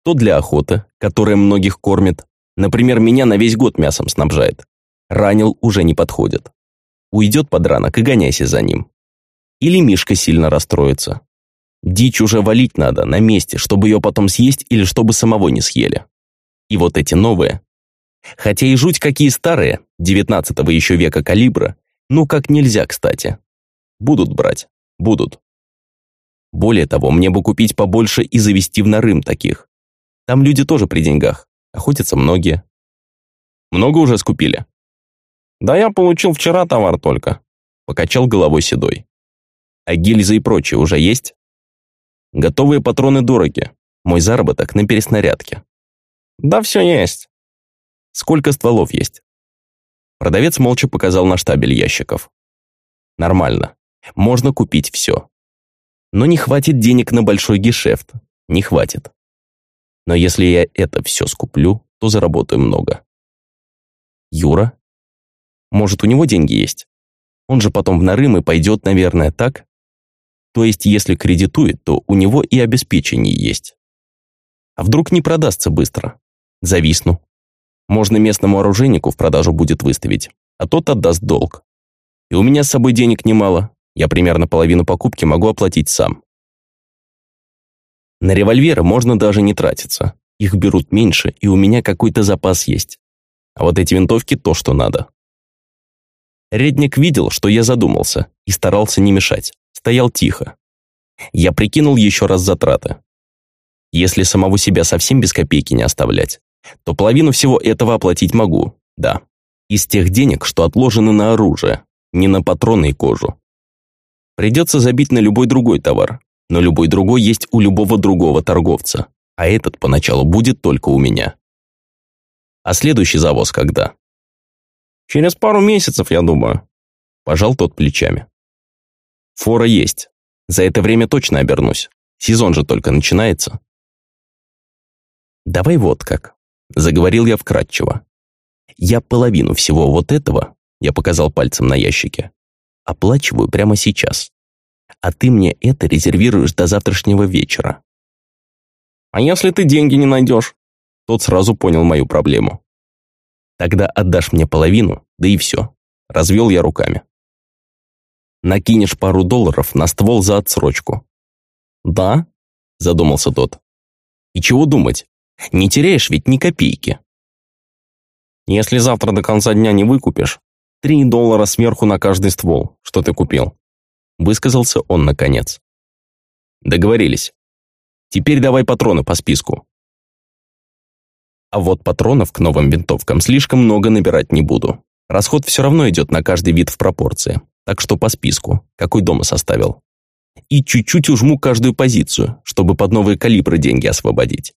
то для охоты, которая многих кормит, например, меня на весь год мясом снабжает, ранил уже не подходит. Уйдет подранок и гоняйся за ним. Или Мишка сильно расстроится. Дичь уже валить надо на месте, чтобы ее потом съесть или чтобы самого не съели. И вот эти новые, Хотя и жуть какие старые, 19 еще века калибра, ну как нельзя, кстати. Будут брать, будут. Более того, мне бы купить побольше и завести в Нарым таких. Там люди тоже при деньгах, охотятся многие. Много уже скупили? Да я получил вчера товар только, покачал головой седой. А гильзы и прочее уже есть? Готовые патроны дороги, мой заработок на переснарядке. Да все есть. Сколько стволов есть?» Продавец молча показал на штабель ящиков. «Нормально. Можно купить все. Но не хватит денег на большой гешефт. Не хватит. Но если я это все скуплю, то заработаю много. Юра? Может, у него деньги есть? Он же потом в нарым и пойдет, наверное, так? То есть, если кредитует, то у него и обеспечение есть. А вдруг не продастся быстро? Зависну. Можно местному оружейнику в продажу будет выставить, а тот отдаст долг. И у меня с собой денег немало, я примерно половину покупки могу оплатить сам. На револьверы можно даже не тратиться. Их берут меньше, и у меня какой-то запас есть. А вот эти винтовки то, что надо. Редник видел, что я задумался, и старался не мешать. Стоял тихо. Я прикинул еще раз затраты. Если самого себя совсем без копейки не оставлять, то половину всего этого оплатить могу, да. Из тех денег, что отложены на оружие, не на патроны и кожу. Придется забить на любой другой товар, но любой другой есть у любого другого торговца, а этот поначалу будет только у меня. А следующий завоз когда? Через пару месяцев, я думаю. Пожал тот плечами. Фора есть. За это время точно обернусь. Сезон же только начинается. Давай вот как. Заговорил я вкратчиво. Я половину всего вот этого, я показал пальцем на ящике, оплачиваю прямо сейчас. А ты мне это резервируешь до завтрашнего вечера. А если ты деньги не найдешь? Тот сразу понял мою проблему. Тогда отдашь мне половину, да и все. Развел я руками. Накинешь пару долларов на ствол за отсрочку. Да? Задумался тот. И чего думать? Не теряешь ведь ни копейки. Если завтра до конца дня не выкупишь, три доллара сверху на каждый ствол, что ты купил. Высказался он наконец. Договорились. Теперь давай патроны по списку. А вот патронов к новым винтовкам слишком много набирать не буду. Расход все равно идет на каждый вид в пропорции. Так что по списку, какой дома составил. И чуть-чуть ужму каждую позицию, чтобы под новые калибры деньги освободить.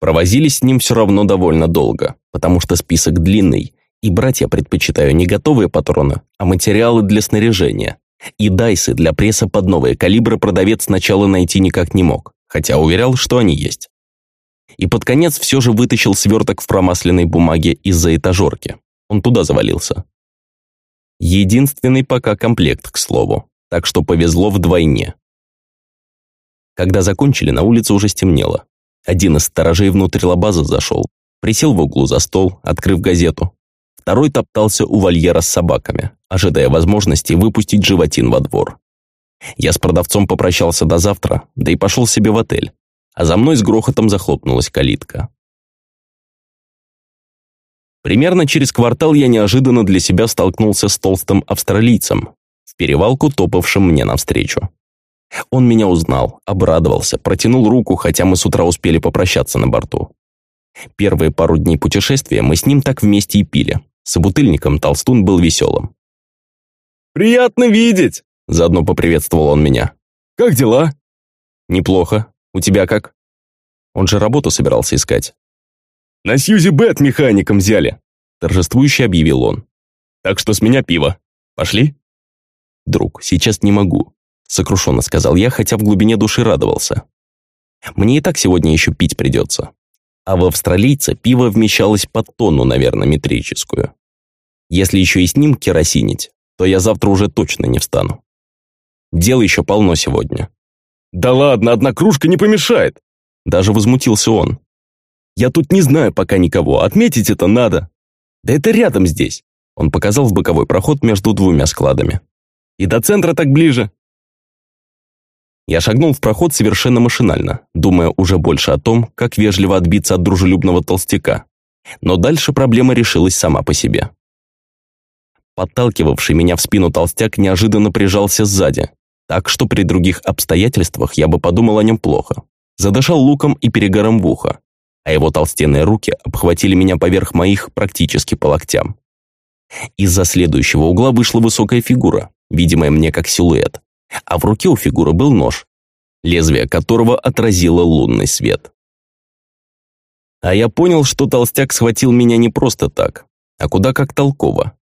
Провозились с ним все равно довольно долго, потому что список длинный, и брать я предпочитаю не готовые патроны, а материалы для снаряжения. И дайсы для пресса под новые калибры продавец сначала найти никак не мог, хотя уверял, что они есть. И под конец все же вытащил сверток в промасленной бумаге из-за этажерки. Он туда завалился. Единственный пока комплект, к слову, так что повезло вдвойне. Когда закончили, на улице уже стемнело. Один из сторожей внутрь лабаза зашел, присел в углу за стол, открыв газету. Второй топтался у вольера с собаками, ожидая возможности выпустить животин во двор. Я с продавцом попрощался до завтра, да и пошел себе в отель, а за мной с грохотом захлопнулась калитка. Примерно через квартал я неожиданно для себя столкнулся с толстым австралийцем, в перевалку топавшим мне навстречу. Он меня узнал, обрадовался, протянул руку, хотя мы с утра успели попрощаться на борту. Первые пару дней путешествия мы с ним так вместе и пили. С собутыльником Толстун был веселым. «Приятно видеть!» – заодно поприветствовал он меня. «Как дела?» «Неплохо. У тебя как?» Он же работу собирался искать. «На Сьюзи Бет механиком взяли», – торжествующе объявил он. Так что с меня пиво. Пошли?» «Друг, сейчас не могу», — сокрушенно сказал я, хотя в глубине души радовался. «Мне и так сегодня еще пить придется». А в австралийце пиво вмещалось под тонну, наверное, метрическую. Если еще и с ним керосинить, то я завтра уже точно не встану. Дел еще полно сегодня. «Да ладно, одна кружка не помешает!» Даже возмутился он. «Я тут не знаю пока никого, отметить это надо. Да это рядом здесь!» Он показал в боковой проход между двумя складами. «И до центра так ближе!» Я шагнул в проход совершенно машинально, думая уже больше о том, как вежливо отбиться от дружелюбного толстяка. Но дальше проблема решилась сама по себе. Подталкивавший меня в спину толстяк неожиданно прижался сзади, так что при других обстоятельствах я бы подумал о нем плохо. Задышал луком и перегаром в ухо, а его толстенные руки обхватили меня поверх моих практически по локтям. Из-за следующего угла вышла высокая фигура, видимая мне как силуэт, а в руке у фигуры был нож, лезвие которого отразило лунный свет. А я понял, что толстяк схватил меня не просто так, а куда как толково.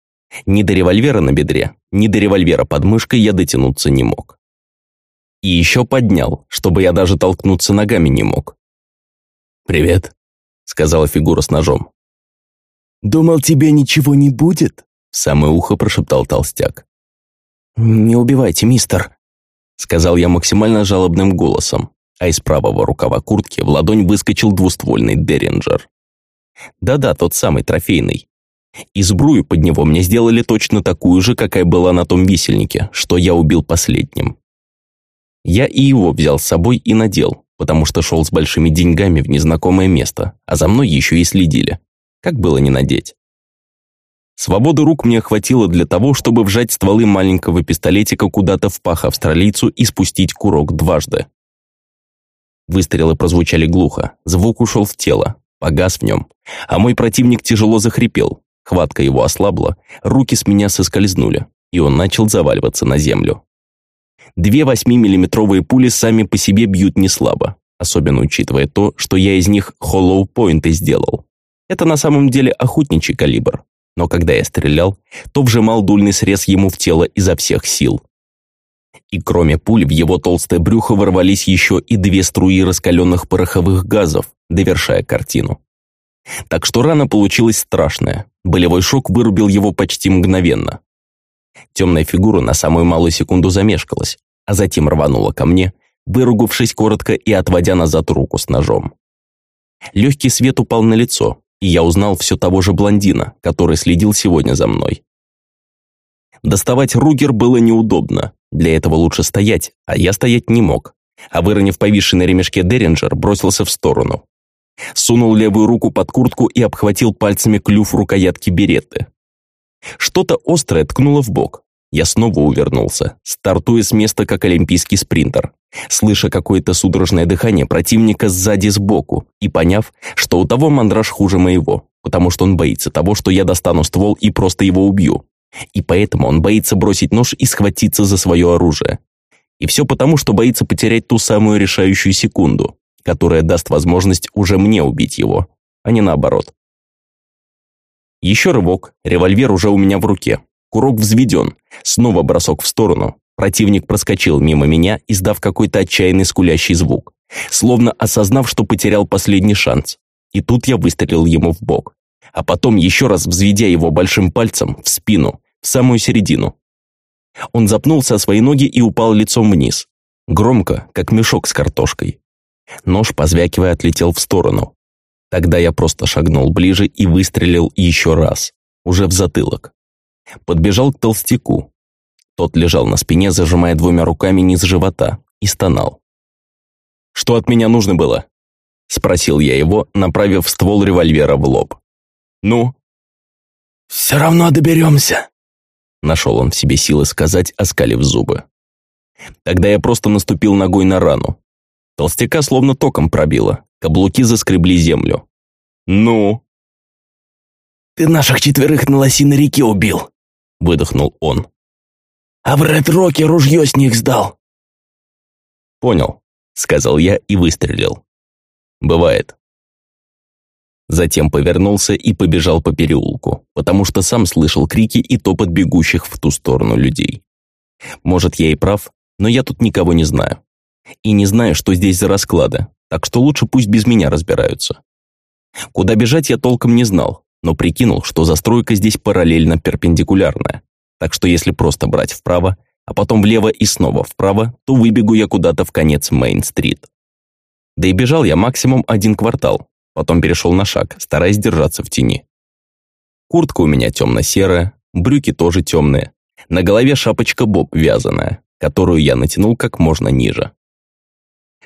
Ни до револьвера на бедре, ни до револьвера под мышкой я дотянуться не мог. И еще поднял, чтобы я даже толкнуться ногами не мог. «Привет», — сказала фигура с ножом. «Думал, тебе ничего не будет?» — в самое ухо прошептал толстяк. «Не убивайте, мистер», — сказал я максимально жалобным голосом, а из правого рукава куртки в ладонь выскочил двуствольный Деринджер. Да-да, тот самый трофейный, и сбрую под него мне сделали точно такую же, какая была на том висельнике, что я убил последним. Я и его взял с собой и надел, потому что шел с большими деньгами в незнакомое место, а за мной еще и следили. Как было не надеть? Свободы рук мне хватило для того, чтобы вжать стволы маленького пистолетика куда-то в пах австралийцу и спустить курок дважды. Выстрелы прозвучали глухо, звук ушел в тело, погас в нем, а мой противник тяжело захрипел, Хватка его ослабла, руки с меня соскользнули, и он начал заваливаться на землю. Две восьмимиллиметровые пули сами по себе бьют не слабо, особенно учитывая то, что я из них холлоу-поинты сделал. Это на самом деле охотничий калибр, но когда я стрелял, то вжимал дульный срез ему в тело изо всех сил. И кроме пуль в его толстое брюхо ворвались еще и две струи раскаленных пороховых газов, довершая картину. Так что рана получилась страшная. Болевой шок вырубил его почти мгновенно. Темная фигура на самую малую секунду замешкалась, а затем рванула ко мне, выругавшись коротко и отводя назад руку с ножом. Легкий свет упал на лицо, и я узнал все того же блондина, который следил сегодня за мной. Доставать Ругер было неудобно, для этого лучше стоять, а я стоять не мог, а выронив повисший на ремешке Деринджер, бросился в сторону. Сунул левую руку под куртку и обхватил пальцами клюв рукоятки беретты. Что-то острое ткнуло в бок. Я снова увернулся, стартуя с места как олимпийский спринтер, слыша какое-то судорожное дыхание противника сзади сбоку и поняв, что у того мандраж хуже моего, потому что он боится того, что я достану ствол и просто его убью. И поэтому он боится бросить нож и схватиться за свое оружие. И все потому, что боится потерять ту самую решающую секунду, которая даст возможность уже мне убить его, а не наоборот. Еще рывок, револьвер уже у меня в руке. Курок взведен, снова бросок в сторону. Противник проскочил мимо меня, издав какой-то отчаянный скулящий звук, словно осознав, что потерял последний шанс. И тут я выстрелил ему в бок, а потом еще раз взведя его большим пальцем в спину, в самую середину. Он запнулся о свои ноги и упал лицом вниз, громко, как мешок с картошкой. Нож, позвякивая, отлетел в сторону. Тогда я просто шагнул ближе и выстрелил еще раз, уже в затылок. Подбежал к толстяку. Тот лежал на спине, зажимая двумя руками низ живота, и стонал. «Что от меня нужно было?» Спросил я его, направив ствол револьвера в лоб. «Ну?» «Все равно доберемся», Нашел он в себе силы сказать, оскалив зубы. Тогда я просто наступил ногой на рану, Толстяка словно током пробило. Каблуки заскребли землю. «Ну?» «Ты наших четверых на лосиной реке убил», — выдохнул он. «А в Ред-Роке ружье с них сдал». «Понял», — сказал я и выстрелил. «Бывает». Затем повернулся и побежал по переулку, потому что сам слышал крики и топот бегущих в ту сторону людей. Может, я и прав, но я тут никого не знаю. И не знаю, что здесь за расклады, так что лучше пусть без меня разбираются. Куда бежать я толком не знал, но прикинул, что застройка здесь параллельно перпендикулярная. Так что если просто брать вправо, а потом влево и снова вправо, то выбегу я куда-то в конец Мейн-стрит. Да и бежал я максимум один квартал, потом перешел на шаг, стараясь держаться в тени. Куртка у меня темно-серая, брюки тоже темные, на голове шапочка боб вязаная, которую я натянул как можно ниже.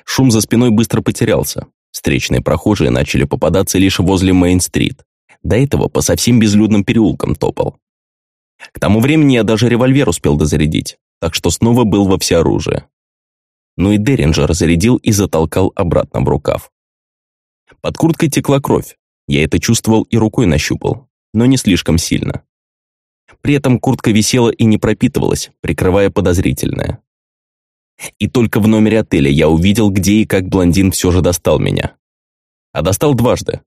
Шум за спиной быстро потерялся. Встречные прохожие начали попадаться лишь возле Мейн-стрит. До этого по совсем безлюдным переулкам топал. К тому времени я даже револьвер успел дозарядить, так что снова был во всеоружие. Ну и Деринджер зарядил и затолкал обратно в рукав. Под курткой текла кровь. Я это чувствовал и рукой нащупал, но не слишком сильно. При этом куртка висела и не пропитывалась, прикрывая подозрительное. И только в номере отеля я увидел, где и как блондин все же достал меня. А достал дважды.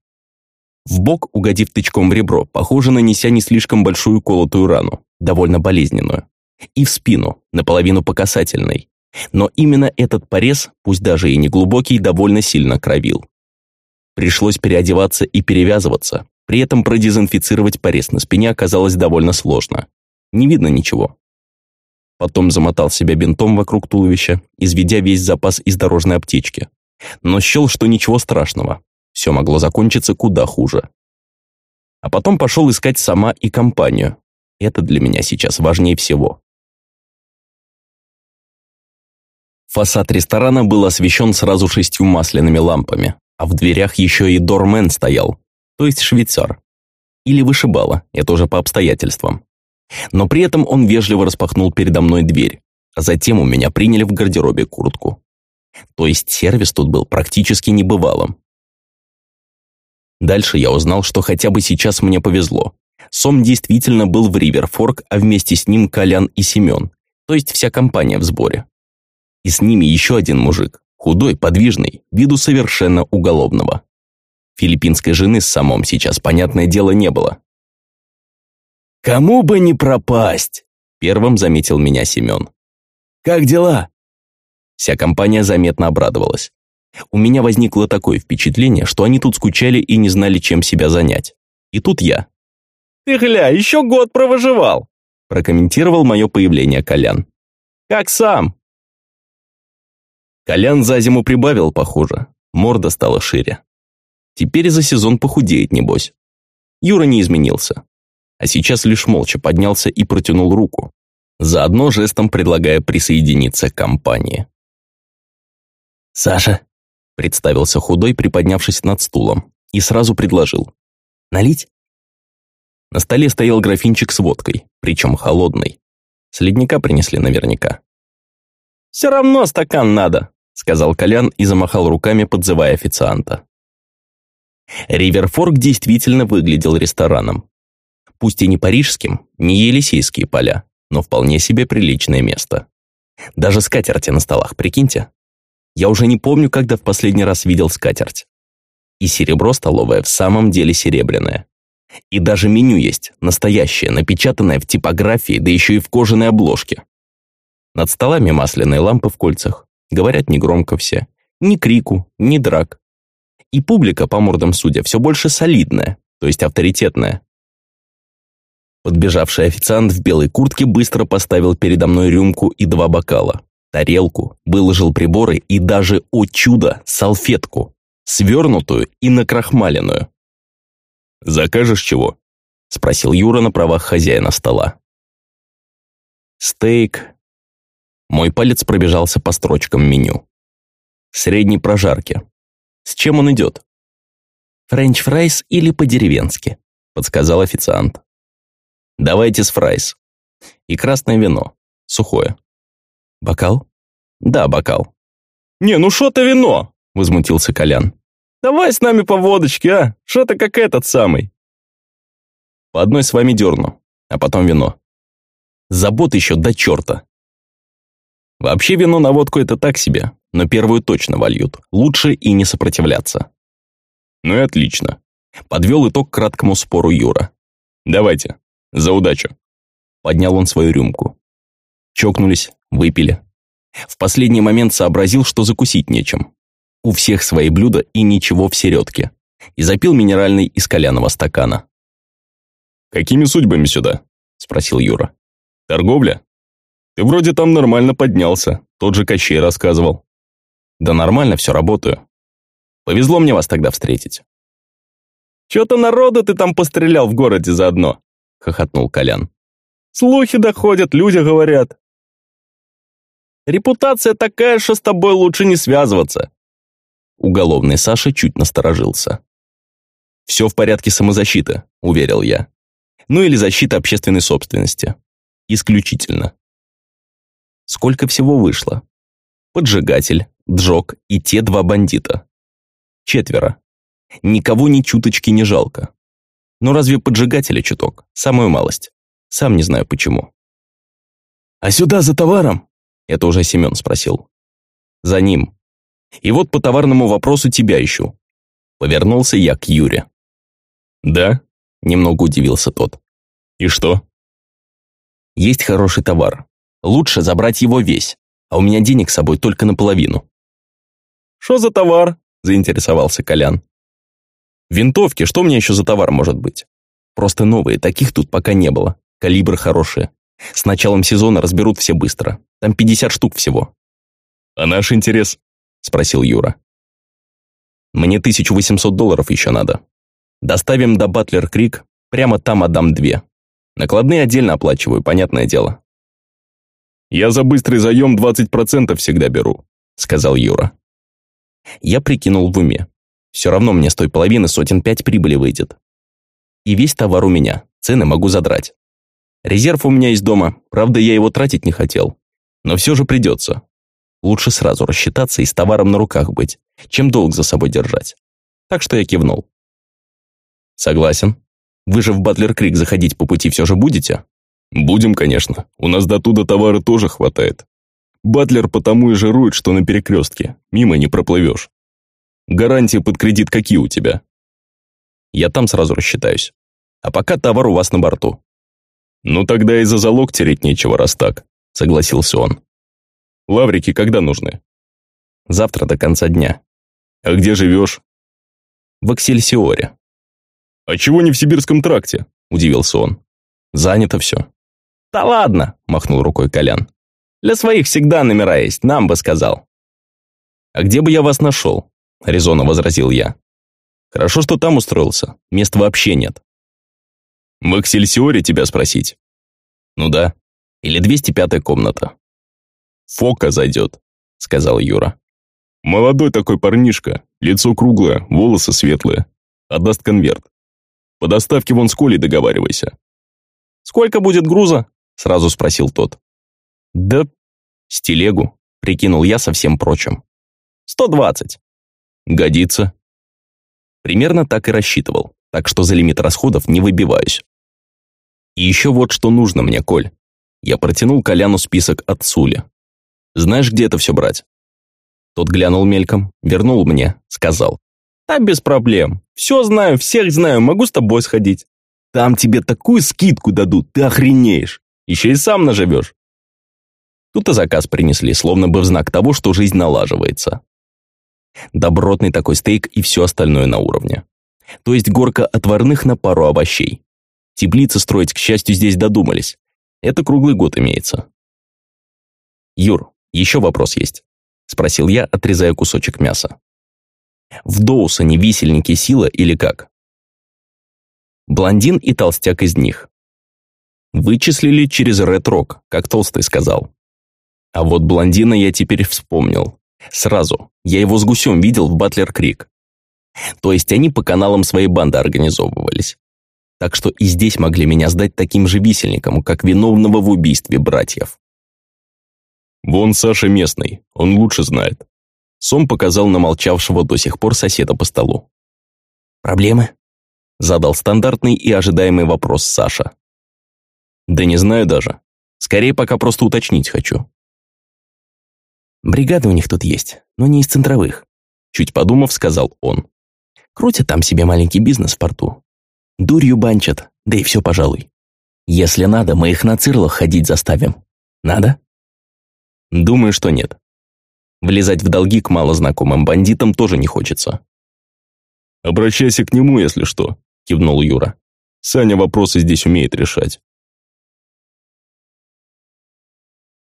В бок, угодив тычком в ребро, похоже, нанеся не слишком большую колотую рану, довольно болезненную. И в спину, наполовину по касательной. Но именно этот порез, пусть даже и не глубокий, довольно сильно кровил. Пришлось переодеваться и перевязываться, при этом продезинфицировать порез на спине оказалось довольно сложно. Не видно ничего. Потом замотал себя бинтом вокруг туловища, изведя весь запас из дорожной аптечки. Но счел, что ничего страшного. Все могло закончиться куда хуже. А потом пошел искать сама и компанию. Это для меня сейчас важнее всего. Фасад ресторана был освещен сразу шестью масляными лампами, а в дверях еще и дормен стоял, то есть швейцар. Или вышибала, это уже по обстоятельствам. Но при этом он вежливо распахнул передо мной дверь, а затем у меня приняли в гардеробе куртку. То есть сервис тут был практически небывалым. Дальше я узнал, что хотя бы сейчас мне повезло. Сом действительно был в Риверфорк, а вместе с ним Колян и Семен, то есть вся компания в сборе. И с ними еще один мужик, худой, подвижный, виду совершенно уголовного. Филиппинской жены с самом сейчас, понятное дело, не было. «Кому бы не пропасть!» – первым заметил меня Семен. «Как дела?» Вся компания заметно обрадовалась. У меня возникло такое впечатление, что они тут скучали и не знали, чем себя занять. И тут я. «Ты гля, еще год провоживал!» прокомментировал мое появление Колян. «Как сам?» Колян за зиму прибавил, похоже. Морда стала шире. Теперь за сезон похудеет, небось. Юра не изменился. А сейчас лишь молча поднялся и протянул руку, заодно жестом предлагая присоединиться к компании. «Саша», — представился худой, приподнявшись над стулом, и сразу предложил. «Налить?» На столе стоял графинчик с водкой, причем холодной. С ледника принесли наверняка. «Все равно стакан надо», — сказал Колян и замахал руками, подзывая официанта. Риверфорк действительно выглядел рестораном. Пусть и не парижским, не Елисейские поля, но вполне себе приличное место. Даже скатерти на столах, прикиньте. Я уже не помню, когда в последний раз видел скатерть. И серебро столовое в самом деле серебряное. И даже меню есть, настоящее, напечатанное в типографии, да еще и в кожаной обложке. Над столами масляные лампы в кольцах. Говорят негромко все. Ни крику, ни драк. И публика, по мордам судя, все больше солидная, то есть авторитетная. Подбежавший официант в белой куртке быстро поставил передо мной рюмку и два бокала, тарелку, выложил приборы и даже, о чудо, салфетку, свернутую и накрахмаленную. «Закажешь чего?» – спросил Юра на правах хозяина стола. «Стейк». Мой палец пробежался по строчкам меню. Средней прожарки, с чем он идет? French fries или по-деревенски, подсказал официант. Давайте с fries. И красное вино. Сухое. Бокал? Да, бокал. Не, ну что-то вино, возмутился Колян. Давай с нами по водочке, а? Что-то как этот самый. По одной с вами дерну, а потом вино. Забот еще до черта. Вообще вино на водку это так себе, но первую точно вольют. Лучше и не сопротивляться. Ну и отлично. Подвел итог краткому спору Юра. Давайте, за удачу. Поднял он свою рюмку. Чокнулись, выпили. В последний момент сообразил, что закусить нечем. У всех свои блюда и ничего в середке. И запил минеральный из коляного стакана. «Какими судьбами сюда?» – спросил Юра. «Торговля? Ты вроде там нормально поднялся, тот же Кощей рассказывал». «Да нормально, все работаю. Повезло мне вас тогда встретить». «Чё-то народу ты там пострелял в городе заодно», – хохотнул Колян. «Слухи доходят, люди говорят». «Репутация такая, что с тобой лучше не связываться». Уголовный Саша чуть насторожился. «Все в порядке самозащиты», – уверил я. «Ну или защита общественной собственности. Исключительно». Сколько всего вышло? Поджигатель, Джок и те два бандита. Четверо. Никого ни чуточки не жалко. Но разве поджигателя чуток? Самую малость. Сам не знаю почему. «А сюда за товаром?» Это уже Семен спросил. «За ним. И вот по товарному вопросу тебя ищу». Повернулся я к Юре. «Да?» – немного удивился тот. «И что?» «Есть хороший товар. Лучше забрать его весь, а у меня денег с собой только наполовину». «Что за товар?» – заинтересовался Колян. Винтовки, что у меня еще за товар может быть? Просто новые, таких тут пока не было. Калибры хорошие. С началом сезона разберут все быстро. Там 50 штук всего. А наш интерес? Спросил Юра. Мне 1800 долларов еще надо. Доставим до Батлер Крик, прямо там отдам две. Накладные отдельно оплачиваю, понятное дело. Я за быстрый заем 20% всегда беру, сказал Юра. Я прикинул в уме. Все равно мне с той половины сотен пять прибыли выйдет. И весь товар у меня, цены могу задрать. Резерв у меня есть дома, правда, я его тратить не хотел. Но все же придется. Лучше сразу рассчитаться и с товаром на руках быть, чем долг за собой держать. Так что я кивнул. Согласен. Вы же в Батлер-Крик заходить по пути все же будете? Будем, конечно. У нас до туда товара тоже хватает. Батлер потому и жирует, что на перекрестке. Мимо не проплывешь. Гарантии под кредит какие у тебя? Я там сразу рассчитаюсь. А пока товар у вас на борту. Ну тогда и за залог тереть нечего, раз так, согласился он. Лаврики когда нужны? Завтра до конца дня. А где живешь? В Эксельсиоре. А чего не в Сибирском тракте? Удивился он. Занято все. Да ладно, махнул рукой Колян. Для своих всегда номера есть, нам бы сказал. А где бы я вас нашел? — резонно возразил я. «Хорошо, что там устроился. Мест вообще нет». «В Эксельсиоре тебя спросить?» «Ну да. Или 205-я комната». «Фока зайдет», — сказал Юра. «Молодой такой парнишка, лицо круглое, волосы светлые. Отдаст конверт. По доставке вон с Колей договаривайся». «Сколько будет груза?» — сразу спросил тот. «Да с телегу», — прикинул я со всем прочим. «Сто двадцать». Годится. Примерно так и рассчитывал, так что за лимит расходов не выбиваюсь. И еще вот что нужно мне, Коль. Я протянул Коляну список от Сули. Знаешь, где это все брать? Тот глянул мельком, вернул мне, сказал. Да без проблем. Все знаю, всех знаю, могу с тобой сходить. Там тебе такую скидку дадут, ты охренеешь. Еще и сам наживешь. Тут и заказ принесли, словно бы в знак того, что жизнь налаживается. Добротный такой стейк и все остальное на уровне. То есть горка отварных на пару овощей. Теплицы строить, к счастью, здесь додумались. Это круглый год имеется. «Юр, еще вопрос есть?» – спросил я, отрезая кусочек мяса. «В Доусоне висельники сила или как?» Блондин и толстяк из них. Вычислили через Ред Рок, как Толстый сказал. А вот блондина я теперь вспомнил. Сразу. Я его с гусем видел в Батлер-Крик. То есть они по каналам своей банды организовывались. Так что и здесь могли меня сдать таким же висельником, как виновного в убийстве братьев. «Вон Саша местный, он лучше знает». Сом показал на молчавшего до сих пор соседа по столу. «Проблемы?» Задал стандартный и ожидаемый вопрос Саша. «Да не знаю даже. Скорее пока просто уточнить хочу. Бригада у них тут есть, но не из центровых. Чуть подумав, сказал он. Крутят там себе маленький бизнес в порту. Дурью банчат, да и все, пожалуй. Если надо, мы их на цирлах ходить заставим. Надо? Думаю, что нет. Влезать в долги к малознакомым бандитам тоже не хочется. «Обращайся к нему, если что», — кивнул Юра. «Саня вопросы здесь умеет решать».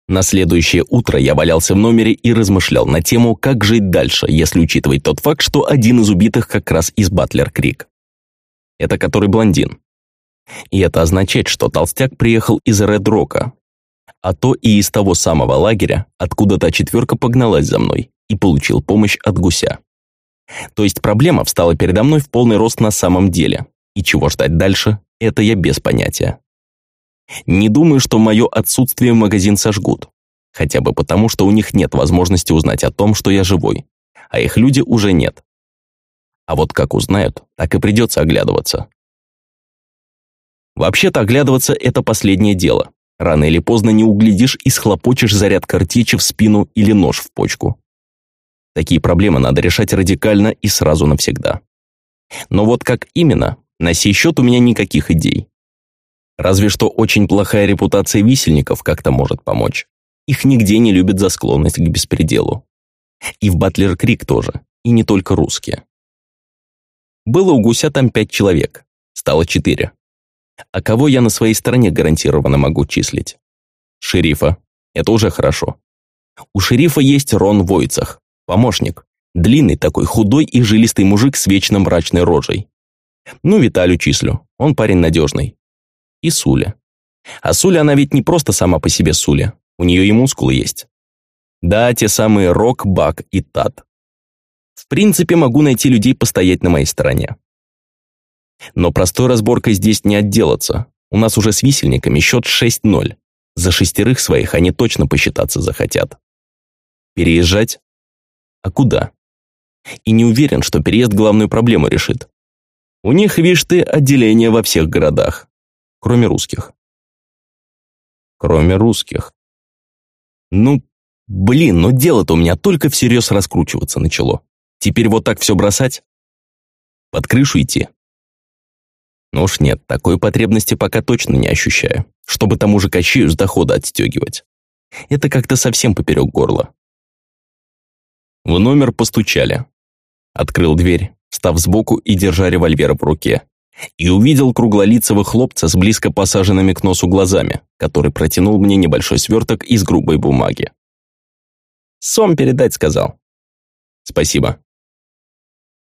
На следующее утро я валялся в номере и размышлял на тему, как жить дальше, если учитывать тот факт, что один из убитых как раз из Батлер-Крик. Это который блондин. И это означает, что толстяк приехал из Ред-Рока, а то и из того самого лагеря, откуда та четверка погналась за мной и получил помощь от гуся. То есть проблема встала передо мной в полный рост на самом деле, и чего ждать дальше, это я без понятия. Не думаю, что мое отсутствие в магазин сожгут. Хотя бы потому, что у них нет возможности узнать о том, что я живой. А их люди уже нет. А вот как узнают, так и придется оглядываться. Вообще-то оглядываться – это последнее дело. Рано или поздно не углядишь и схлопочешь заряд картечи в спину или нож в почку. Такие проблемы надо решать радикально и сразу навсегда. Но вот как именно, на сей счет у меня никаких идей. Разве что очень плохая репутация висельников как-то может помочь. Их нигде не любят за склонность к беспределу. И в Батлер-Крик тоже, и не только русские. Было у гуся там пять человек, стало четыре. А кого я на своей стороне гарантированно могу числить? Шерифа. Это уже хорошо. У шерифа есть Рон Войцах, помощник. Длинный такой, худой и жилистый мужик с вечно мрачной рожей. Ну, Виталю числю, он парень надежный и Суля. А Суля она ведь не просто сама по себе Суля, у нее и мускулы есть. Да, те самые Рок, Бак и Тат. В принципе, могу найти людей постоять на моей стороне. Но простой разборкой здесь не отделаться. У нас уже с висельниками счет 6-0. За шестерых своих они точно посчитаться захотят. Переезжать? А куда? И не уверен, что переезд главную проблему решит. У них, видишь ты, отделение во всех городах. Кроме русских. Кроме русских. Ну, блин, но дело-то у меня только всерьез раскручиваться начало. Теперь вот так все бросать? Под крышу идти? Ну уж нет, такой потребности пока точно не ощущаю, чтобы тому же Кащею с дохода отстегивать. Это как-то совсем поперек горла. В номер постучали. Открыл дверь, став сбоку и держа револьвер в руке и увидел круглолицего хлопца с близко посаженными к носу глазами, который протянул мне небольшой сверток из грубой бумаги. «Сом передать», — сказал. «Спасибо».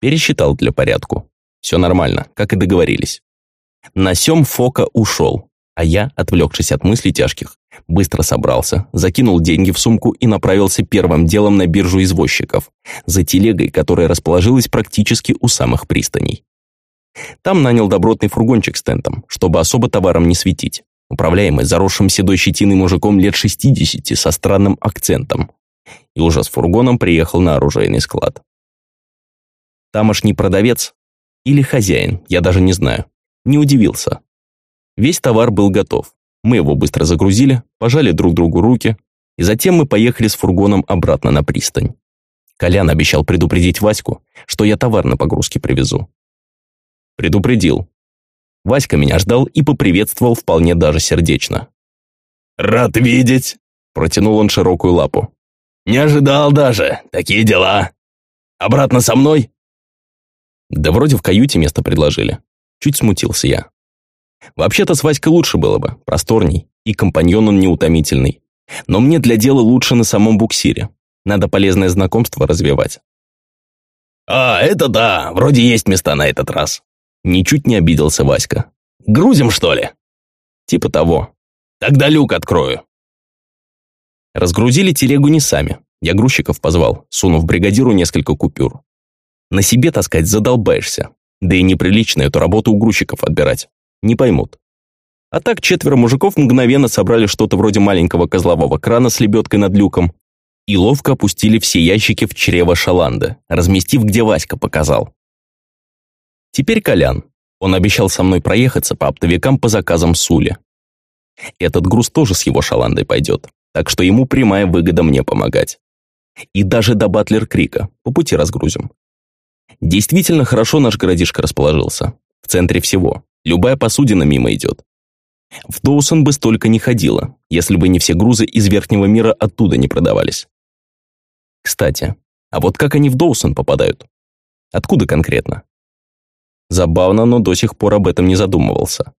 Пересчитал для порядку. Все нормально, как и договорились. На сём Фока ушел, а я, отвлекшись от мыслей тяжких, быстро собрался, закинул деньги в сумку и направился первым делом на биржу извозчиков, за телегой, которая расположилась практически у самых пристаней. Там нанял добротный фургончик с тентом, чтобы особо товаром не светить, управляемый заросшим седой щетиной мужиком лет 60 со странным акцентом. И уже с фургоном приехал на оружейный склад. Тамошний продавец или хозяин, я даже не знаю, не удивился. Весь товар был готов. Мы его быстро загрузили, пожали друг другу руки, и затем мы поехали с фургоном обратно на пристань. Колян обещал предупредить Ваську, что я товар на погрузке привезу. Предупредил. Васька меня ждал и поприветствовал вполне даже сердечно. «Рад видеть!» – протянул он широкую лапу. «Не ожидал даже. Такие дела. Обратно со мной?» Да вроде в каюте место предложили. Чуть смутился я. Вообще-то с Васькой лучше было бы, просторней, и компаньон он неутомительный. Но мне для дела лучше на самом буксире. Надо полезное знакомство развивать. «А, это да, вроде есть места на этот раз», Ничуть не обиделся Васька. «Грузим, что ли?» «Типа того». «Тогда люк открою». Разгрузили телегу не сами. Я грузчиков позвал, сунув бригадиру несколько купюр. На себе таскать задолбаешься. Да и неприлично эту работу у грузчиков отбирать. Не поймут. А так четверо мужиков мгновенно собрали что-то вроде маленького козлового крана с лебедкой над люком и ловко опустили все ящики в чрево шаланды, разместив, где Васька показал. Теперь Колян. Он обещал со мной проехаться по оптовикам по заказам Сули. Этот груз тоже с его шаландой пойдет, так что ему прямая выгода мне помогать. И даже до Батлер-Крика по пути разгрузим. Действительно хорошо наш городишко расположился. В центре всего. Любая посудина мимо идет. В Доусон бы столько не ходило, если бы не все грузы из верхнего мира оттуда не продавались. Кстати, а вот как они в Доусон попадают? Откуда конкретно? Забавно, но до сих пор об этом не задумывался.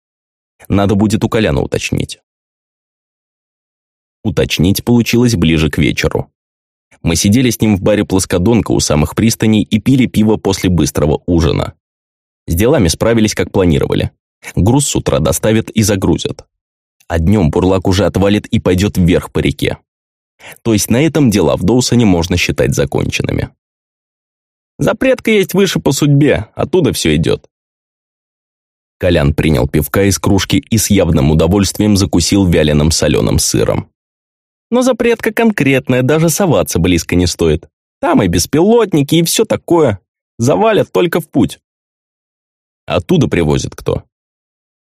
Надо будет у Коляна уточнить. Уточнить получилось ближе к вечеру. Мы сидели с ним в баре «Плоскодонка» у самых пристаней и пили пиво после быстрого ужина. С делами справились, как планировали. Груз с утра доставят и загрузят. А днем бурлак уже отвалит и пойдет вверх по реке. То есть на этом дела в Доусоне можно считать законченными. Запретка есть выше по судьбе, оттуда все идет. Колян принял пивка из кружки и с явным удовольствием закусил вяленым соленым сыром. Но запретка конкретная, даже соваться близко не стоит. Там и беспилотники, и все такое. Завалят только в путь. Оттуда привозят кто?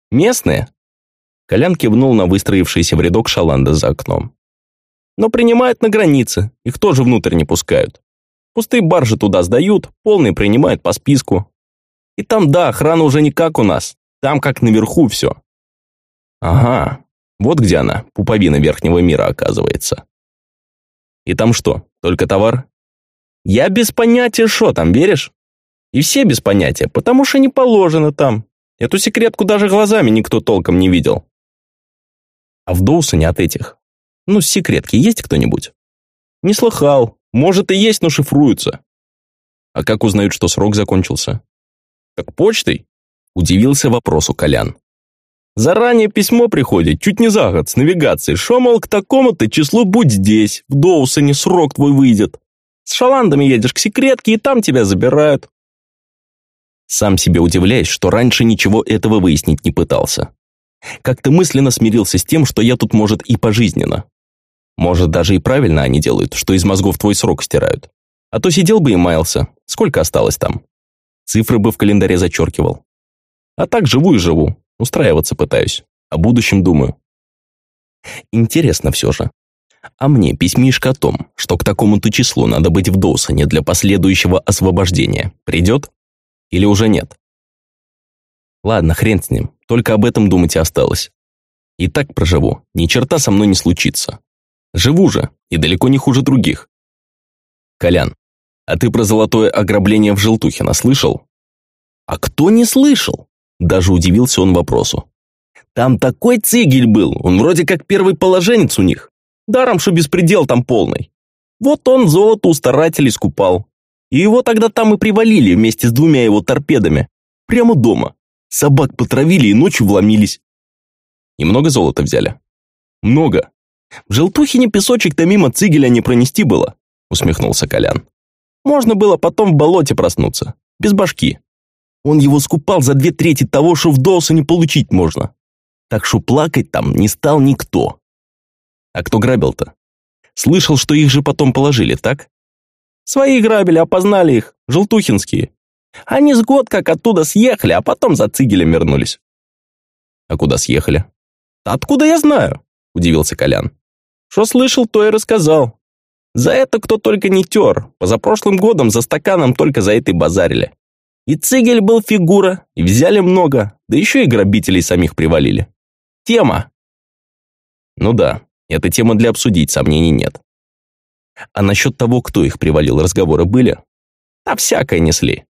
Местные? Колян кивнул на выстроившийся в рядок шаланда за окном. Но принимают на границе, их тоже внутрь не пускают. Пустые баржи туда сдают, полные принимают по списку. И там, да, охрана уже не как у нас. Там как наверху все. Ага, вот где она, пуповина верхнего мира, оказывается. И там что, только товар? Я без понятия, что там, веришь? И все без понятия, потому что не положено там. Эту секретку даже глазами никто толком не видел. А в Доусоне от этих? Ну, секретки есть кто-нибудь? Не слыхал. Может и есть, но шифруются. А как узнают, что срок закончился? Так почтой? Удивился вопросу Колян. Заранее письмо приходит, чуть не за год, с навигацией. Шо, мол, к такому-то числу будь здесь, в Доусоне срок твой выйдет. С шаландами едешь к секретке, и там тебя забирают. Сам себе удивляюсь, что раньше ничего этого выяснить не пытался. Как-то мысленно смирился с тем, что я тут, может, и пожизненно. Может, даже и правильно они делают, что из мозгов твой срок стирают. А то сидел бы и маялся. Сколько осталось там? Цифры бы в календаре зачеркивал. А так живу и живу. Устраиваться пытаюсь. О будущем думаю. Интересно все же. А мне письмишко о том, что к такому-то числу надо быть в Доусоне для последующего освобождения, придет? Или уже нет? Ладно, хрен с ним, только об этом думать и осталось. И так проживу, ни черта со мной не случится. Живу же, и далеко не хуже других. Колян, а ты про золотое ограбление в Желтухино слышал? А кто не слышал? Даже удивился он вопросу. Там такой цигель был, он вроде как первый положенец у них. Даром, что беспредел там полный. Вот он золото у старателей скупал. И его тогда там и привалили вместе с двумя его торпедами. Прямо дома. Собак потравили и ночью вломились. И много золота взяли? Много. В Желтухине песочек-то мимо цигеля не пронести было, усмехнулся Колян. Можно было потом в болоте проснуться, без башки. Он его скупал за две трети того, что в Доусоне получить можно. Так что плакать там не стал никто. А кто грабил-то? Слышал, что их же потом положили, так? Свои грабили, опознали их, желтухинские. Они с год как оттуда съехали, а потом за цигелем вернулись. А куда съехали? Откуда я знаю? Удивился Колян. Что слышал, то и рассказал. За это кто только не тер. Позапрошлым годом за стаканом только за это и базарили. И Цигель был фигура, и взяли много, да еще и грабителей самих привалили. Тема. Ну да, эта тема для обсудить, сомнений нет. А насчет того, кто их привалил, разговоры были? А всякое несли.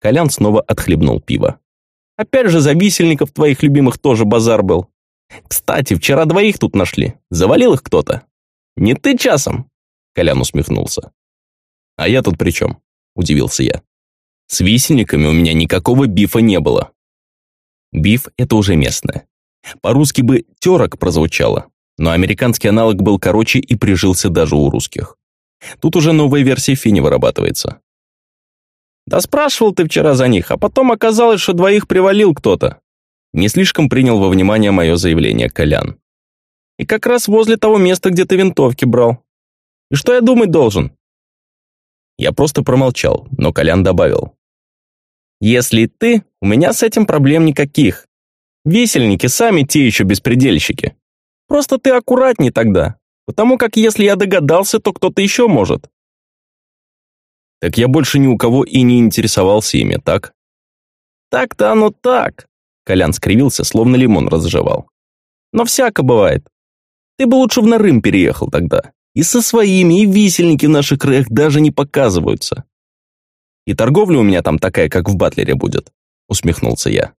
Колян снова отхлебнул пиво. Опять же, за висельников твоих любимых тоже базар был. Кстати, вчера двоих тут нашли. Завалил их кто-то. Не ты часом? Колян усмехнулся. А я тут при чем? Удивился я. С висельниками у меня никакого бифа не было. Биф – это уже местное. По-русски бы «терок» прозвучало, но американский аналог был короче и прижился даже у русских. Тут уже новая версия фини вырабатывается. Да спрашивал ты вчера за них, а потом оказалось, что двоих привалил кто-то. Не слишком принял во внимание мое заявление Колян. И как раз возле того места, где ты винтовки брал. И что я думать должен? Я просто промолчал, но Колян добавил. «Если ты, у меня с этим проблем никаких. Весельники сами те еще беспредельщики. Просто ты аккуратней тогда, потому как если я догадался, то кто-то еще может». Так я больше ни у кого и не интересовался ими, так? Так-то оно так. Колян скривился, словно лимон разжевал. Но всяко бывает. Ты бы лучше в Нарым переехал тогда. И со своими, и висельники в наших краях даже не показываются. И торговля у меня там такая, как в Батлере будет, усмехнулся я.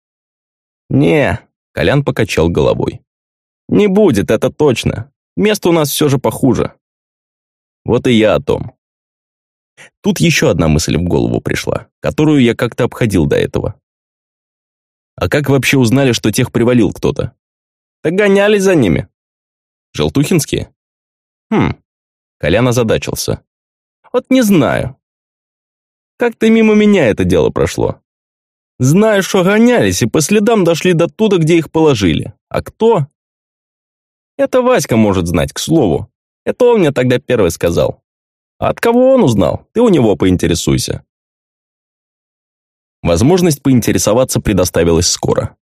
Не, Колян покачал головой. Не будет, это точно. Место у нас все же похуже. Вот и я о том. Тут еще одна мысль в голову пришла, которую я как-то обходил до этого. А как вообще узнали, что тех привалил кто-то? Так гонялись за ними. Желтухинские? Хм, Колян озадачился. Вот не знаю. Как-то мимо меня это дело прошло. Знаю, что гонялись, и по следам дошли до туда, где их положили. А кто? Это Васька может знать, к слову. Это он мне тогда первый сказал. А от кого он узнал, ты у него поинтересуйся. Возможность поинтересоваться предоставилась скоро.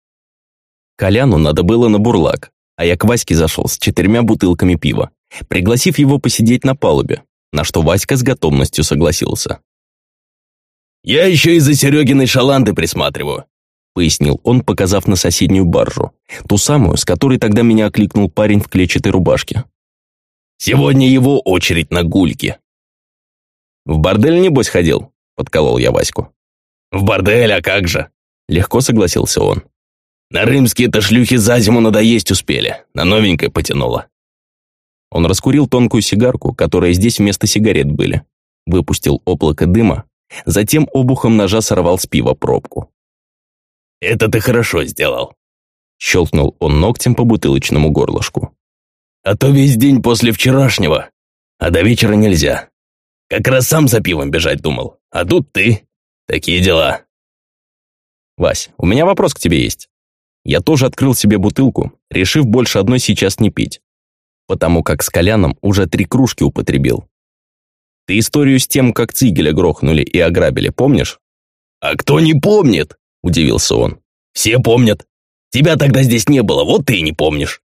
Коляну надо было на бурлак, а я к Ваське зашел с четырьмя бутылками пива, пригласив его посидеть на палубе, на что Васька с готовностью согласился. «Я еще из-за Серегиной шаланды присматриваю», пояснил он, показав на соседнюю баржу, ту самую, с которой тогда меня окликнул парень в клетчатой рубашке. «Сегодня его очередь на гульки». «В бордель, небось, ходил?» – подколол я Ваську. «В бордель, а как же?» – легко согласился он. «На римские-то шлюхи за зиму надоесть успели, на новенькое потянуло». Он раскурил тонкую сигарку, которая здесь вместо сигарет были, выпустил облако дыма, затем обухом ножа сорвал с пива пробку. «Это ты хорошо сделал», — щелкнул он ногтем по бутылочному горлышку. «А то весь день после вчерашнего, а до вечера нельзя. Как раз сам за пивом бежать думал, а тут ты. Такие дела». «Вась, у меня вопрос к тебе есть. Я тоже открыл себе бутылку, решив больше одной сейчас не пить, потому как с Коляном уже три кружки употребил. Ты историю с тем, как Цигеля грохнули и ограбили, помнишь? «А кто не помнит?» – удивился он. «Все помнят. Тебя тогда здесь не было, вот ты и не помнишь».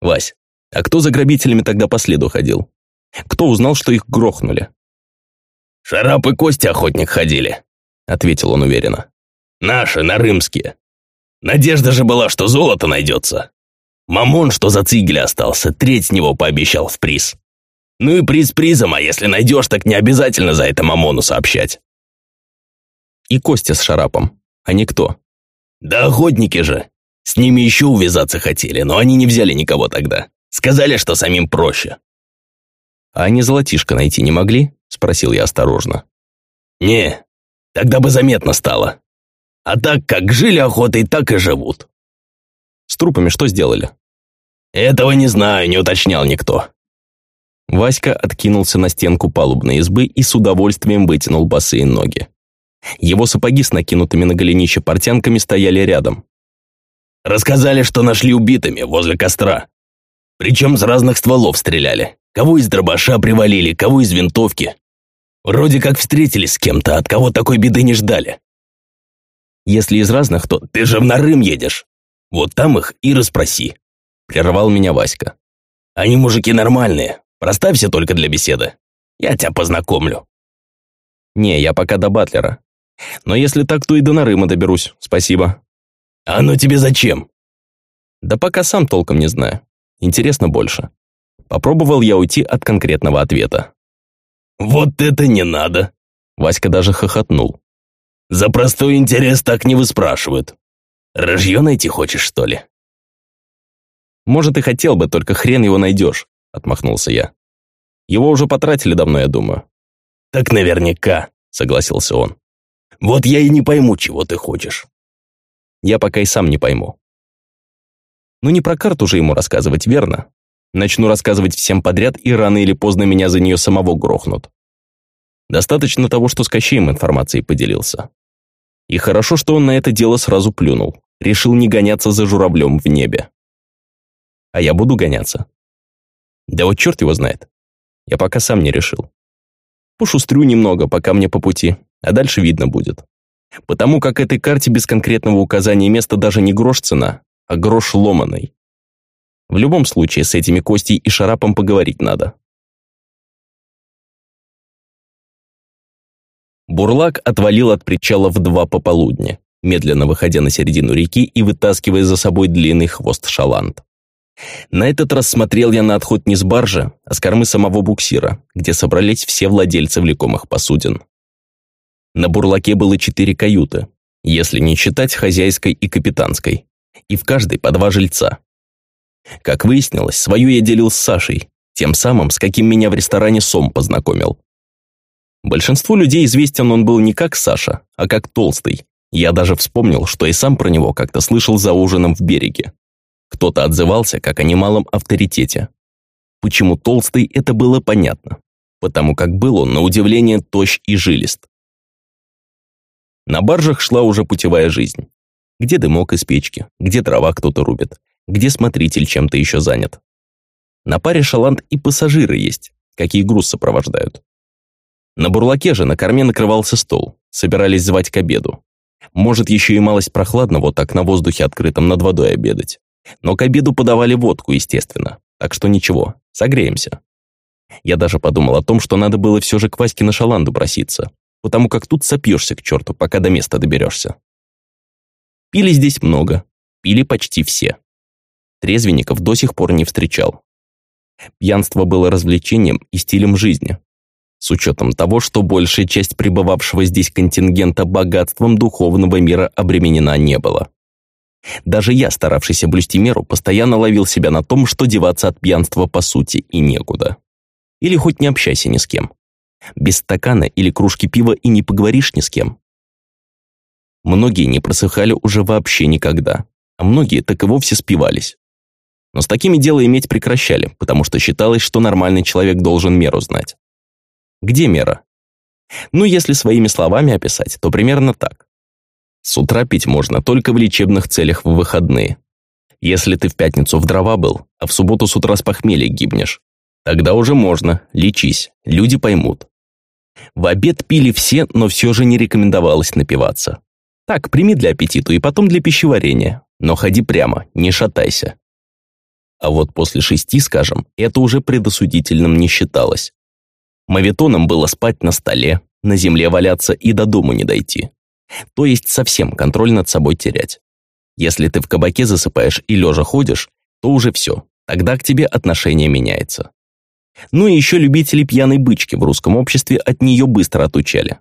«Вась, а кто за грабителями тогда по следу ходил? Кто узнал, что их грохнули?» «Шарап и Костя охотник ходили», — ответил он уверенно. «Наши, на рымские. Надежда же была, что золото найдется. Мамон, что за цигель остался, треть с него пообещал в приз. Ну и приз призом, а если найдешь, так не обязательно за это Мамону сообщать». «И Костя с Шарапом. Они кто?» «Да охотники же. С ними еще увязаться хотели, но они не взяли никого тогда. Сказали, что самим проще». «А они золотишко найти не могли?» – спросил я осторожно. «Не, тогда бы заметно стало. А так, как жили охотой, так и живут». «С трупами что сделали?» «Этого не знаю, не уточнял никто». Васька откинулся на стенку палубной избы и с удовольствием вытянул босые ноги. Его сапоги с накинутыми на голенище портянками стояли рядом. «Рассказали, что нашли убитыми возле костра. Причем с разных стволов стреляли. Кого из дробаша привалили, кого из винтовки. Вроде как встретились с кем-то, от кого такой беды не ждали. Если из разных, то ты же в Нарым едешь. Вот там их и расспроси. Прервал меня Васька. Они мужики нормальные. Проставься только для беседы. Я тебя познакомлю. Не, я пока до Батлера. Но если так, то и до Нарыма доберусь. Спасибо. А ну тебе зачем? Да пока сам толком не знаю. Интересно больше. Попробовал я уйти от конкретного ответа. «Вот это не надо!» Васька даже хохотнул. «За простой интерес так не выспрашивают. Рожье найти хочешь, что ли?» «Может, и хотел бы, только хрен его найдешь», — отмахнулся я. «Его уже потратили давно, я думаю». «Так наверняка», — согласился он. «Вот я и не пойму, чего ты хочешь». «Я пока и сам не пойму». «Ну не про карту же ему рассказывать, верно? Начну рассказывать всем подряд, и рано или поздно меня за нее самого грохнут. Достаточно того, что с Кощеем информацией поделился. И хорошо, что он на это дело сразу плюнул. Решил не гоняться за журавлем в небе. А я буду гоняться. Да вот черт его знает. Я пока сам не решил. Пошустрю немного, пока мне по пути, а дальше видно будет. Потому как этой карте без конкретного указания места даже не грош цена, а грош ломаный. В любом случае, с этими Костей и Шарапом поговорить надо. Бурлак отвалил от причала в два пополудни, медленно выходя на середину реки и вытаскивая за собой длинный хвост шаланд. На этот раз смотрел я на отход не с баржи, а с кормы самого буксира, где собрались все владельцы влекомых посудин. На бурлаке было четыре каюты, если не считать хозяйской и капитанской, и в каждой по два жильца. Как выяснилось, свою я делил с Сашей, тем самым, с каким меня в ресторане Сом познакомил. Большинству людей известен он был не как Саша, а как Толстый. Я даже вспомнил, что и сам про него как-то слышал за ужином в береге. Кто-то отзывался, как о немалом авторитете. Почему толстый, это было понятно. Потому как был он, на удивление, тощ и жилист. На баржах шла уже путевая жизнь. Где дымок из печки, где трава кто-то рубит, где смотритель чем-то еще занят. На паре шаланд и пассажиры есть, какие груз сопровождают. На бурлаке же на корме накрывался стол, собирались звать к обеду. Может, еще и малость прохладно вот так на воздухе открытом над водой обедать. Но к обеду подавали водку, естественно. Так что ничего, согреемся. Я даже подумал о том, что надо было все же к Ваське на шаланду проситься, потому как тут сопьешься к черту, пока до места доберешься. Пили здесь много, пили почти все. Трезвенников до сих пор не встречал. Пьянство было развлечением и стилем жизни. С учетом того, что большая часть пребывавшего здесь контингента богатством духовного мира обременена не было. Даже я, старавшийся блюсти меру, постоянно ловил себя на том, что деваться от пьянства по сути и некуда. Или хоть не общайся ни с кем. Без стакана или кружки пива и не поговоришь ни с кем. Многие не просыхали уже вообще никогда, а многие так и вовсе спивались. Но с такими дело иметь прекращали, потому что считалось, что нормальный человек должен меру знать. Где мера? Ну, если своими словами описать, то примерно так. С утра пить можно только в лечебных целях в выходные. Если ты в пятницу в дрова был, а в субботу с утра с похмелья гибнешь, тогда уже можно, лечись, люди поймут. В обед пили все, но все же не рекомендовалось напиваться. Так, прими для аппетита и потом для пищеварения, но ходи прямо, не шатайся. А вот после шести, скажем, это уже предосудительным не считалось. Мавитоном было спать на столе, на земле валяться и до дома не дойти. То есть совсем контроль над собой терять. Если ты в кабаке засыпаешь и лежа ходишь, то уже все, тогда к тебе отношение меняется. Ну и еще любители пьяной бычки в русском обществе от нее быстро отучали.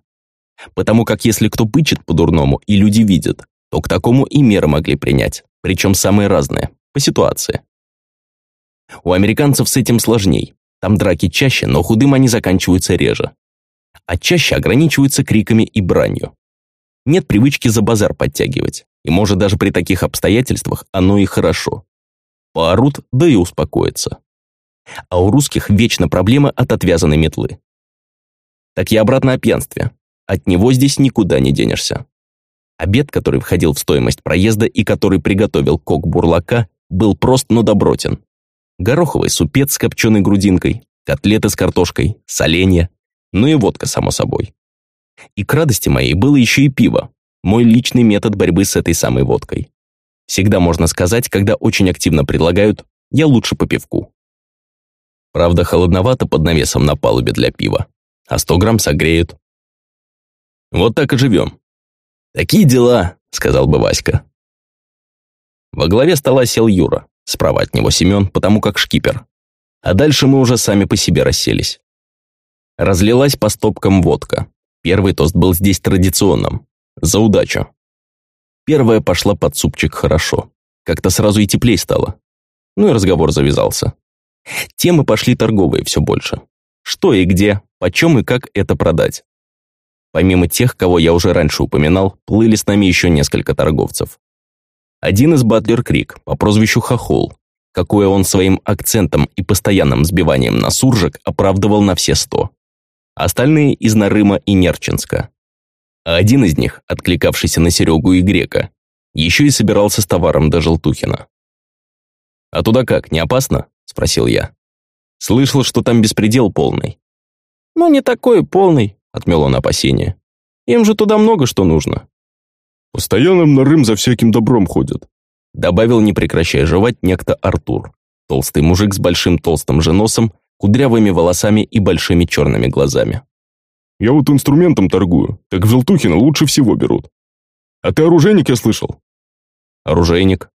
Потому как если кто бычит по-дурному и люди видят, то к такому и меры могли принять, причем самые разные, по ситуации. У американцев с этим сложней. Там драки чаще, но худым они заканчиваются реже. А чаще ограничиваются криками и бранью. Нет привычки за базар подтягивать. И может даже при таких обстоятельствах оно и хорошо. Поорут, да и успокоятся. А у русских вечно проблемы от отвязанной метлы. Так я обратно о пьянстве. От него здесь никуда не денешься. Обед, который входил в стоимость проезда и который приготовил кок бурлака, был прост, но добротен. Гороховый супец с копченой грудинкой, котлеты с картошкой, соленья, ну и водка, само собой. И к радости моей было еще и пиво, мой личный метод борьбы с этой самой водкой. Всегда можно сказать, когда очень активно предлагают «я лучше по пивку». Правда, холодновато под навесом на палубе для пива, а 100 грамм согреют. Вот так и живем. «Такие дела», — сказал бы Васька. Во главе стола сел Юра, справа от него Семен, потому как шкипер. А дальше мы уже сами по себе расселись. Разлилась по стопкам водка. Первый тост был здесь традиционным. За удачу. Первая пошла под супчик хорошо. Как-то сразу и теплей стало. Ну и разговор завязался. Темы пошли торговые все больше. Что и где, почем и как это продать. Помимо тех, кого я уже раньше упоминал, плыли с нами еще несколько торговцев. Один из Батлер Крик по прозвищу Хохол, какое он своим акцентом и постоянным сбиванием на суржик оправдывал на все сто остальные из Нарыма и Нерчинска. А один из них, откликавшийся на Серегу и Грека, еще и собирался с товаром до Желтухина. «А туда как, не опасно?» – спросил я. «Слышал, что там беспредел полный». «Ну, не такой полный», – отмел он опасения. «Им же туда много что нужно». «Постоянно на Рым за всяким добром ходят», – добавил, не прекращая жевать, некто Артур. Толстый мужик с большим толстым же носом кудрявыми волосами и большими черными глазами. Я вот инструментом торгую, так в Желтухино лучше всего берут. А ты оружейник, я слышал? Оружейник.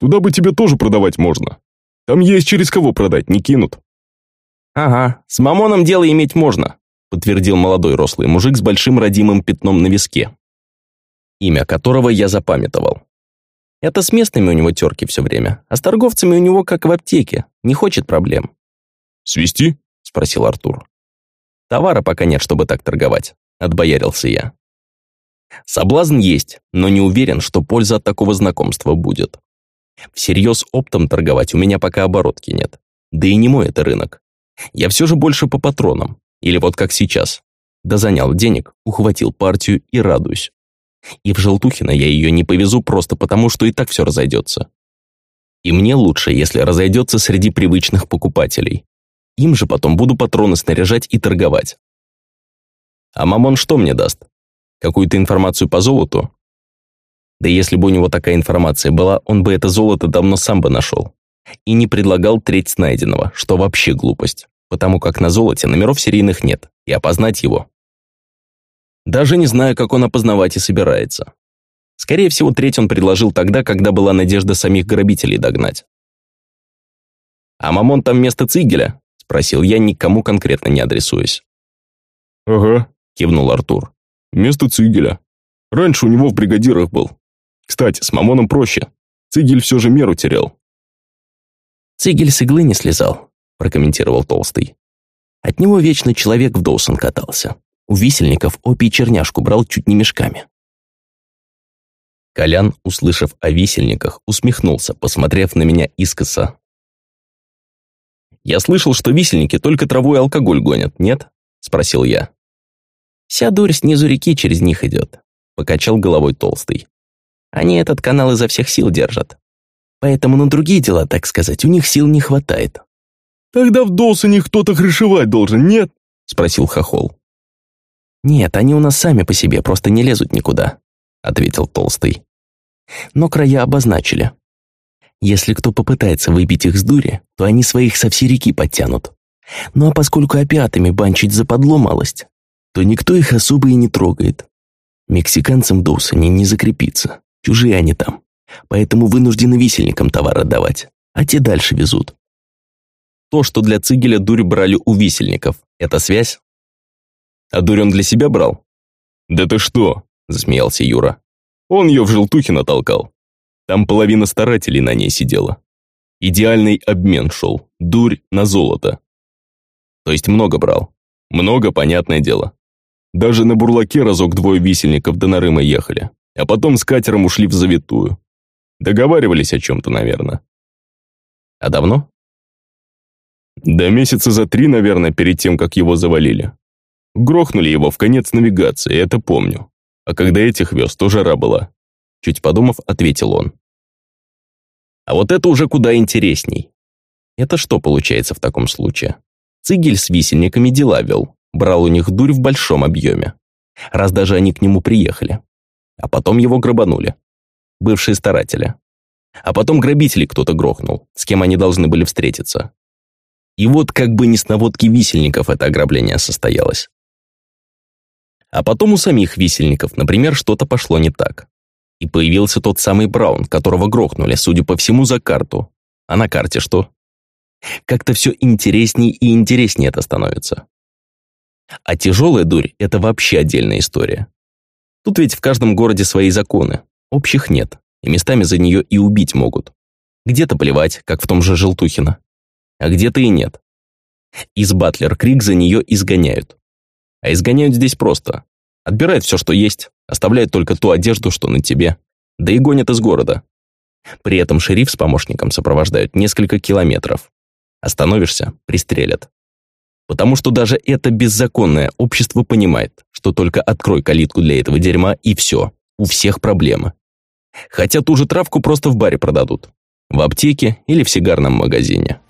Туда бы тебе тоже продавать можно. Там есть через кого продать, не кинут. Ага, с мамоном дело иметь можно, подтвердил молодой рослый мужик с большим родимым пятном на виске, имя которого я запамятовал. Это с местными у него терки все время, а с торговцами у него как в аптеке, не хочет проблем. «Свести?» – спросил Артур. «Товара пока нет, чтобы так торговать», – отбоярился я. Соблазн есть, но не уверен, что польза от такого знакомства будет. Всерьез оптом торговать у меня пока оборотки нет. Да и не мой это рынок. Я все же больше по патронам. Или вот как сейчас. Да занял денег, ухватил партию и радуюсь. И в Желтухино я ее не повезу просто потому, что и так все разойдется. И мне лучше, если разойдется среди привычных покупателей. Им же потом буду патроны снаряжать и торговать. А Мамон что мне даст? Какую-то информацию по золоту? Да если бы у него такая информация была, он бы это золото давно сам бы нашел. И не предлагал треть найденного, что вообще глупость, потому как на золоте номеров серийных нет, и опознать его даже не знаю, как он опознавать и собирается. Скорее всего, треть он предложил тогда, когда была надежда самих грабителей догнать. «А Мамон там место Цигеля?» – спросил я, никому конкретно не адресуясь. «Ага», – кивнул Артур. «Место Цигеля. Раньше у него в бригадирах был. Кстати, с Мамоном проще. Цигель все же меру терял». «Цигель с иглы не слезал», – прокомментировал Толстый. «От него вечно человек в Доусон катался. У висельников опий черняшку брал чуть не мешками. Колян, услышав о висельниках, усмехнулся, посмотрев на меня искоса. «Я слышал, что висельники только траву и алкоголь гонят, нет?» – спросил я. «Вся дурь снизу реки через них идет», – покачал головой толстый. «Они этот канал изо всех сил держат. Поэтому на другие дела, так сказать, у них сил не хватает». «Тогда в Долсоне кто-то крышевать должен, нет?» – спросил Хохол. «Нет, они у нас сами по себе, просто не лезут никуда», — ответил Толстый. «Но края обозначили. Если кто попытается выбить их с дури, то они своих со всей реки подтянут. Ну а поскольку опиатами банчить западло малость, то никто их особо и не трогает. Мексиканцам Доусоне не закрепиться, чужие они там, поэтому вынуждены висельникам товар отдавать, а те дальше везут. То, что для Цигеля дурь брали у висельников, это связь? А дурь он для себя брал? Да ты что, засмеялся Юра. Он ее в желтухе натолкал. Там половина старателей на ней сидела. Идеальный обмен шел, дурь на золото. То есть много брал? Много, понятное дело. Даже на бурлаке разок двое висельников до Нарыма ехали, а потом с катером ушли в завитую. Договаривались о чем-то, наверное. А давно? Да месяца за три, наверное, перед тем, как его завалили. Грохнули его в конец навигации, это помню. А когда этих вез, то жара была. Чуть подумав, ответил он. А вот это уже куда интересней. Это что получается в таком случае? Цигель с висельниками дела вел, брал у них дурь в большом объеме. Раз даже они к нему приехали. А потом его грабанули. Бывшие старатели. А потом грабителей кто-то грохнул, с кем они должны были встретиться. И вот как бы не с наводки висельников это ограбление состоялось. А потом у самих висельников, например, что-то пошло не так. И появился тот самый Браун, которого грохнули, судя по всему, за карту. А на карте что? Как-то все интереснее и интереснее это становится. А тяжелая дурь – это вообще отдельная история. Тут ведь в каждом городе свои законы. Общих нет, и местами за нее и убить могут. Где-то плевать, как в том же Желтухино. А где-то и нет. Из Батлер Крик за нее изгоняют. А изгоняют здесь просто. Отбирают все, что есть, оставляют только ту одежду, что на тебе, да и гонят из города. При этом шериф с помощником сопровождают несколько километров. Остановишься – пристрелят. Потому что даже это беззаконное общество понимает, что только открой калитку для этого дерьма и все, у всех проблемы. Хотя ту же травку просто в баре продадут. В аптеке или в сигарном магазине.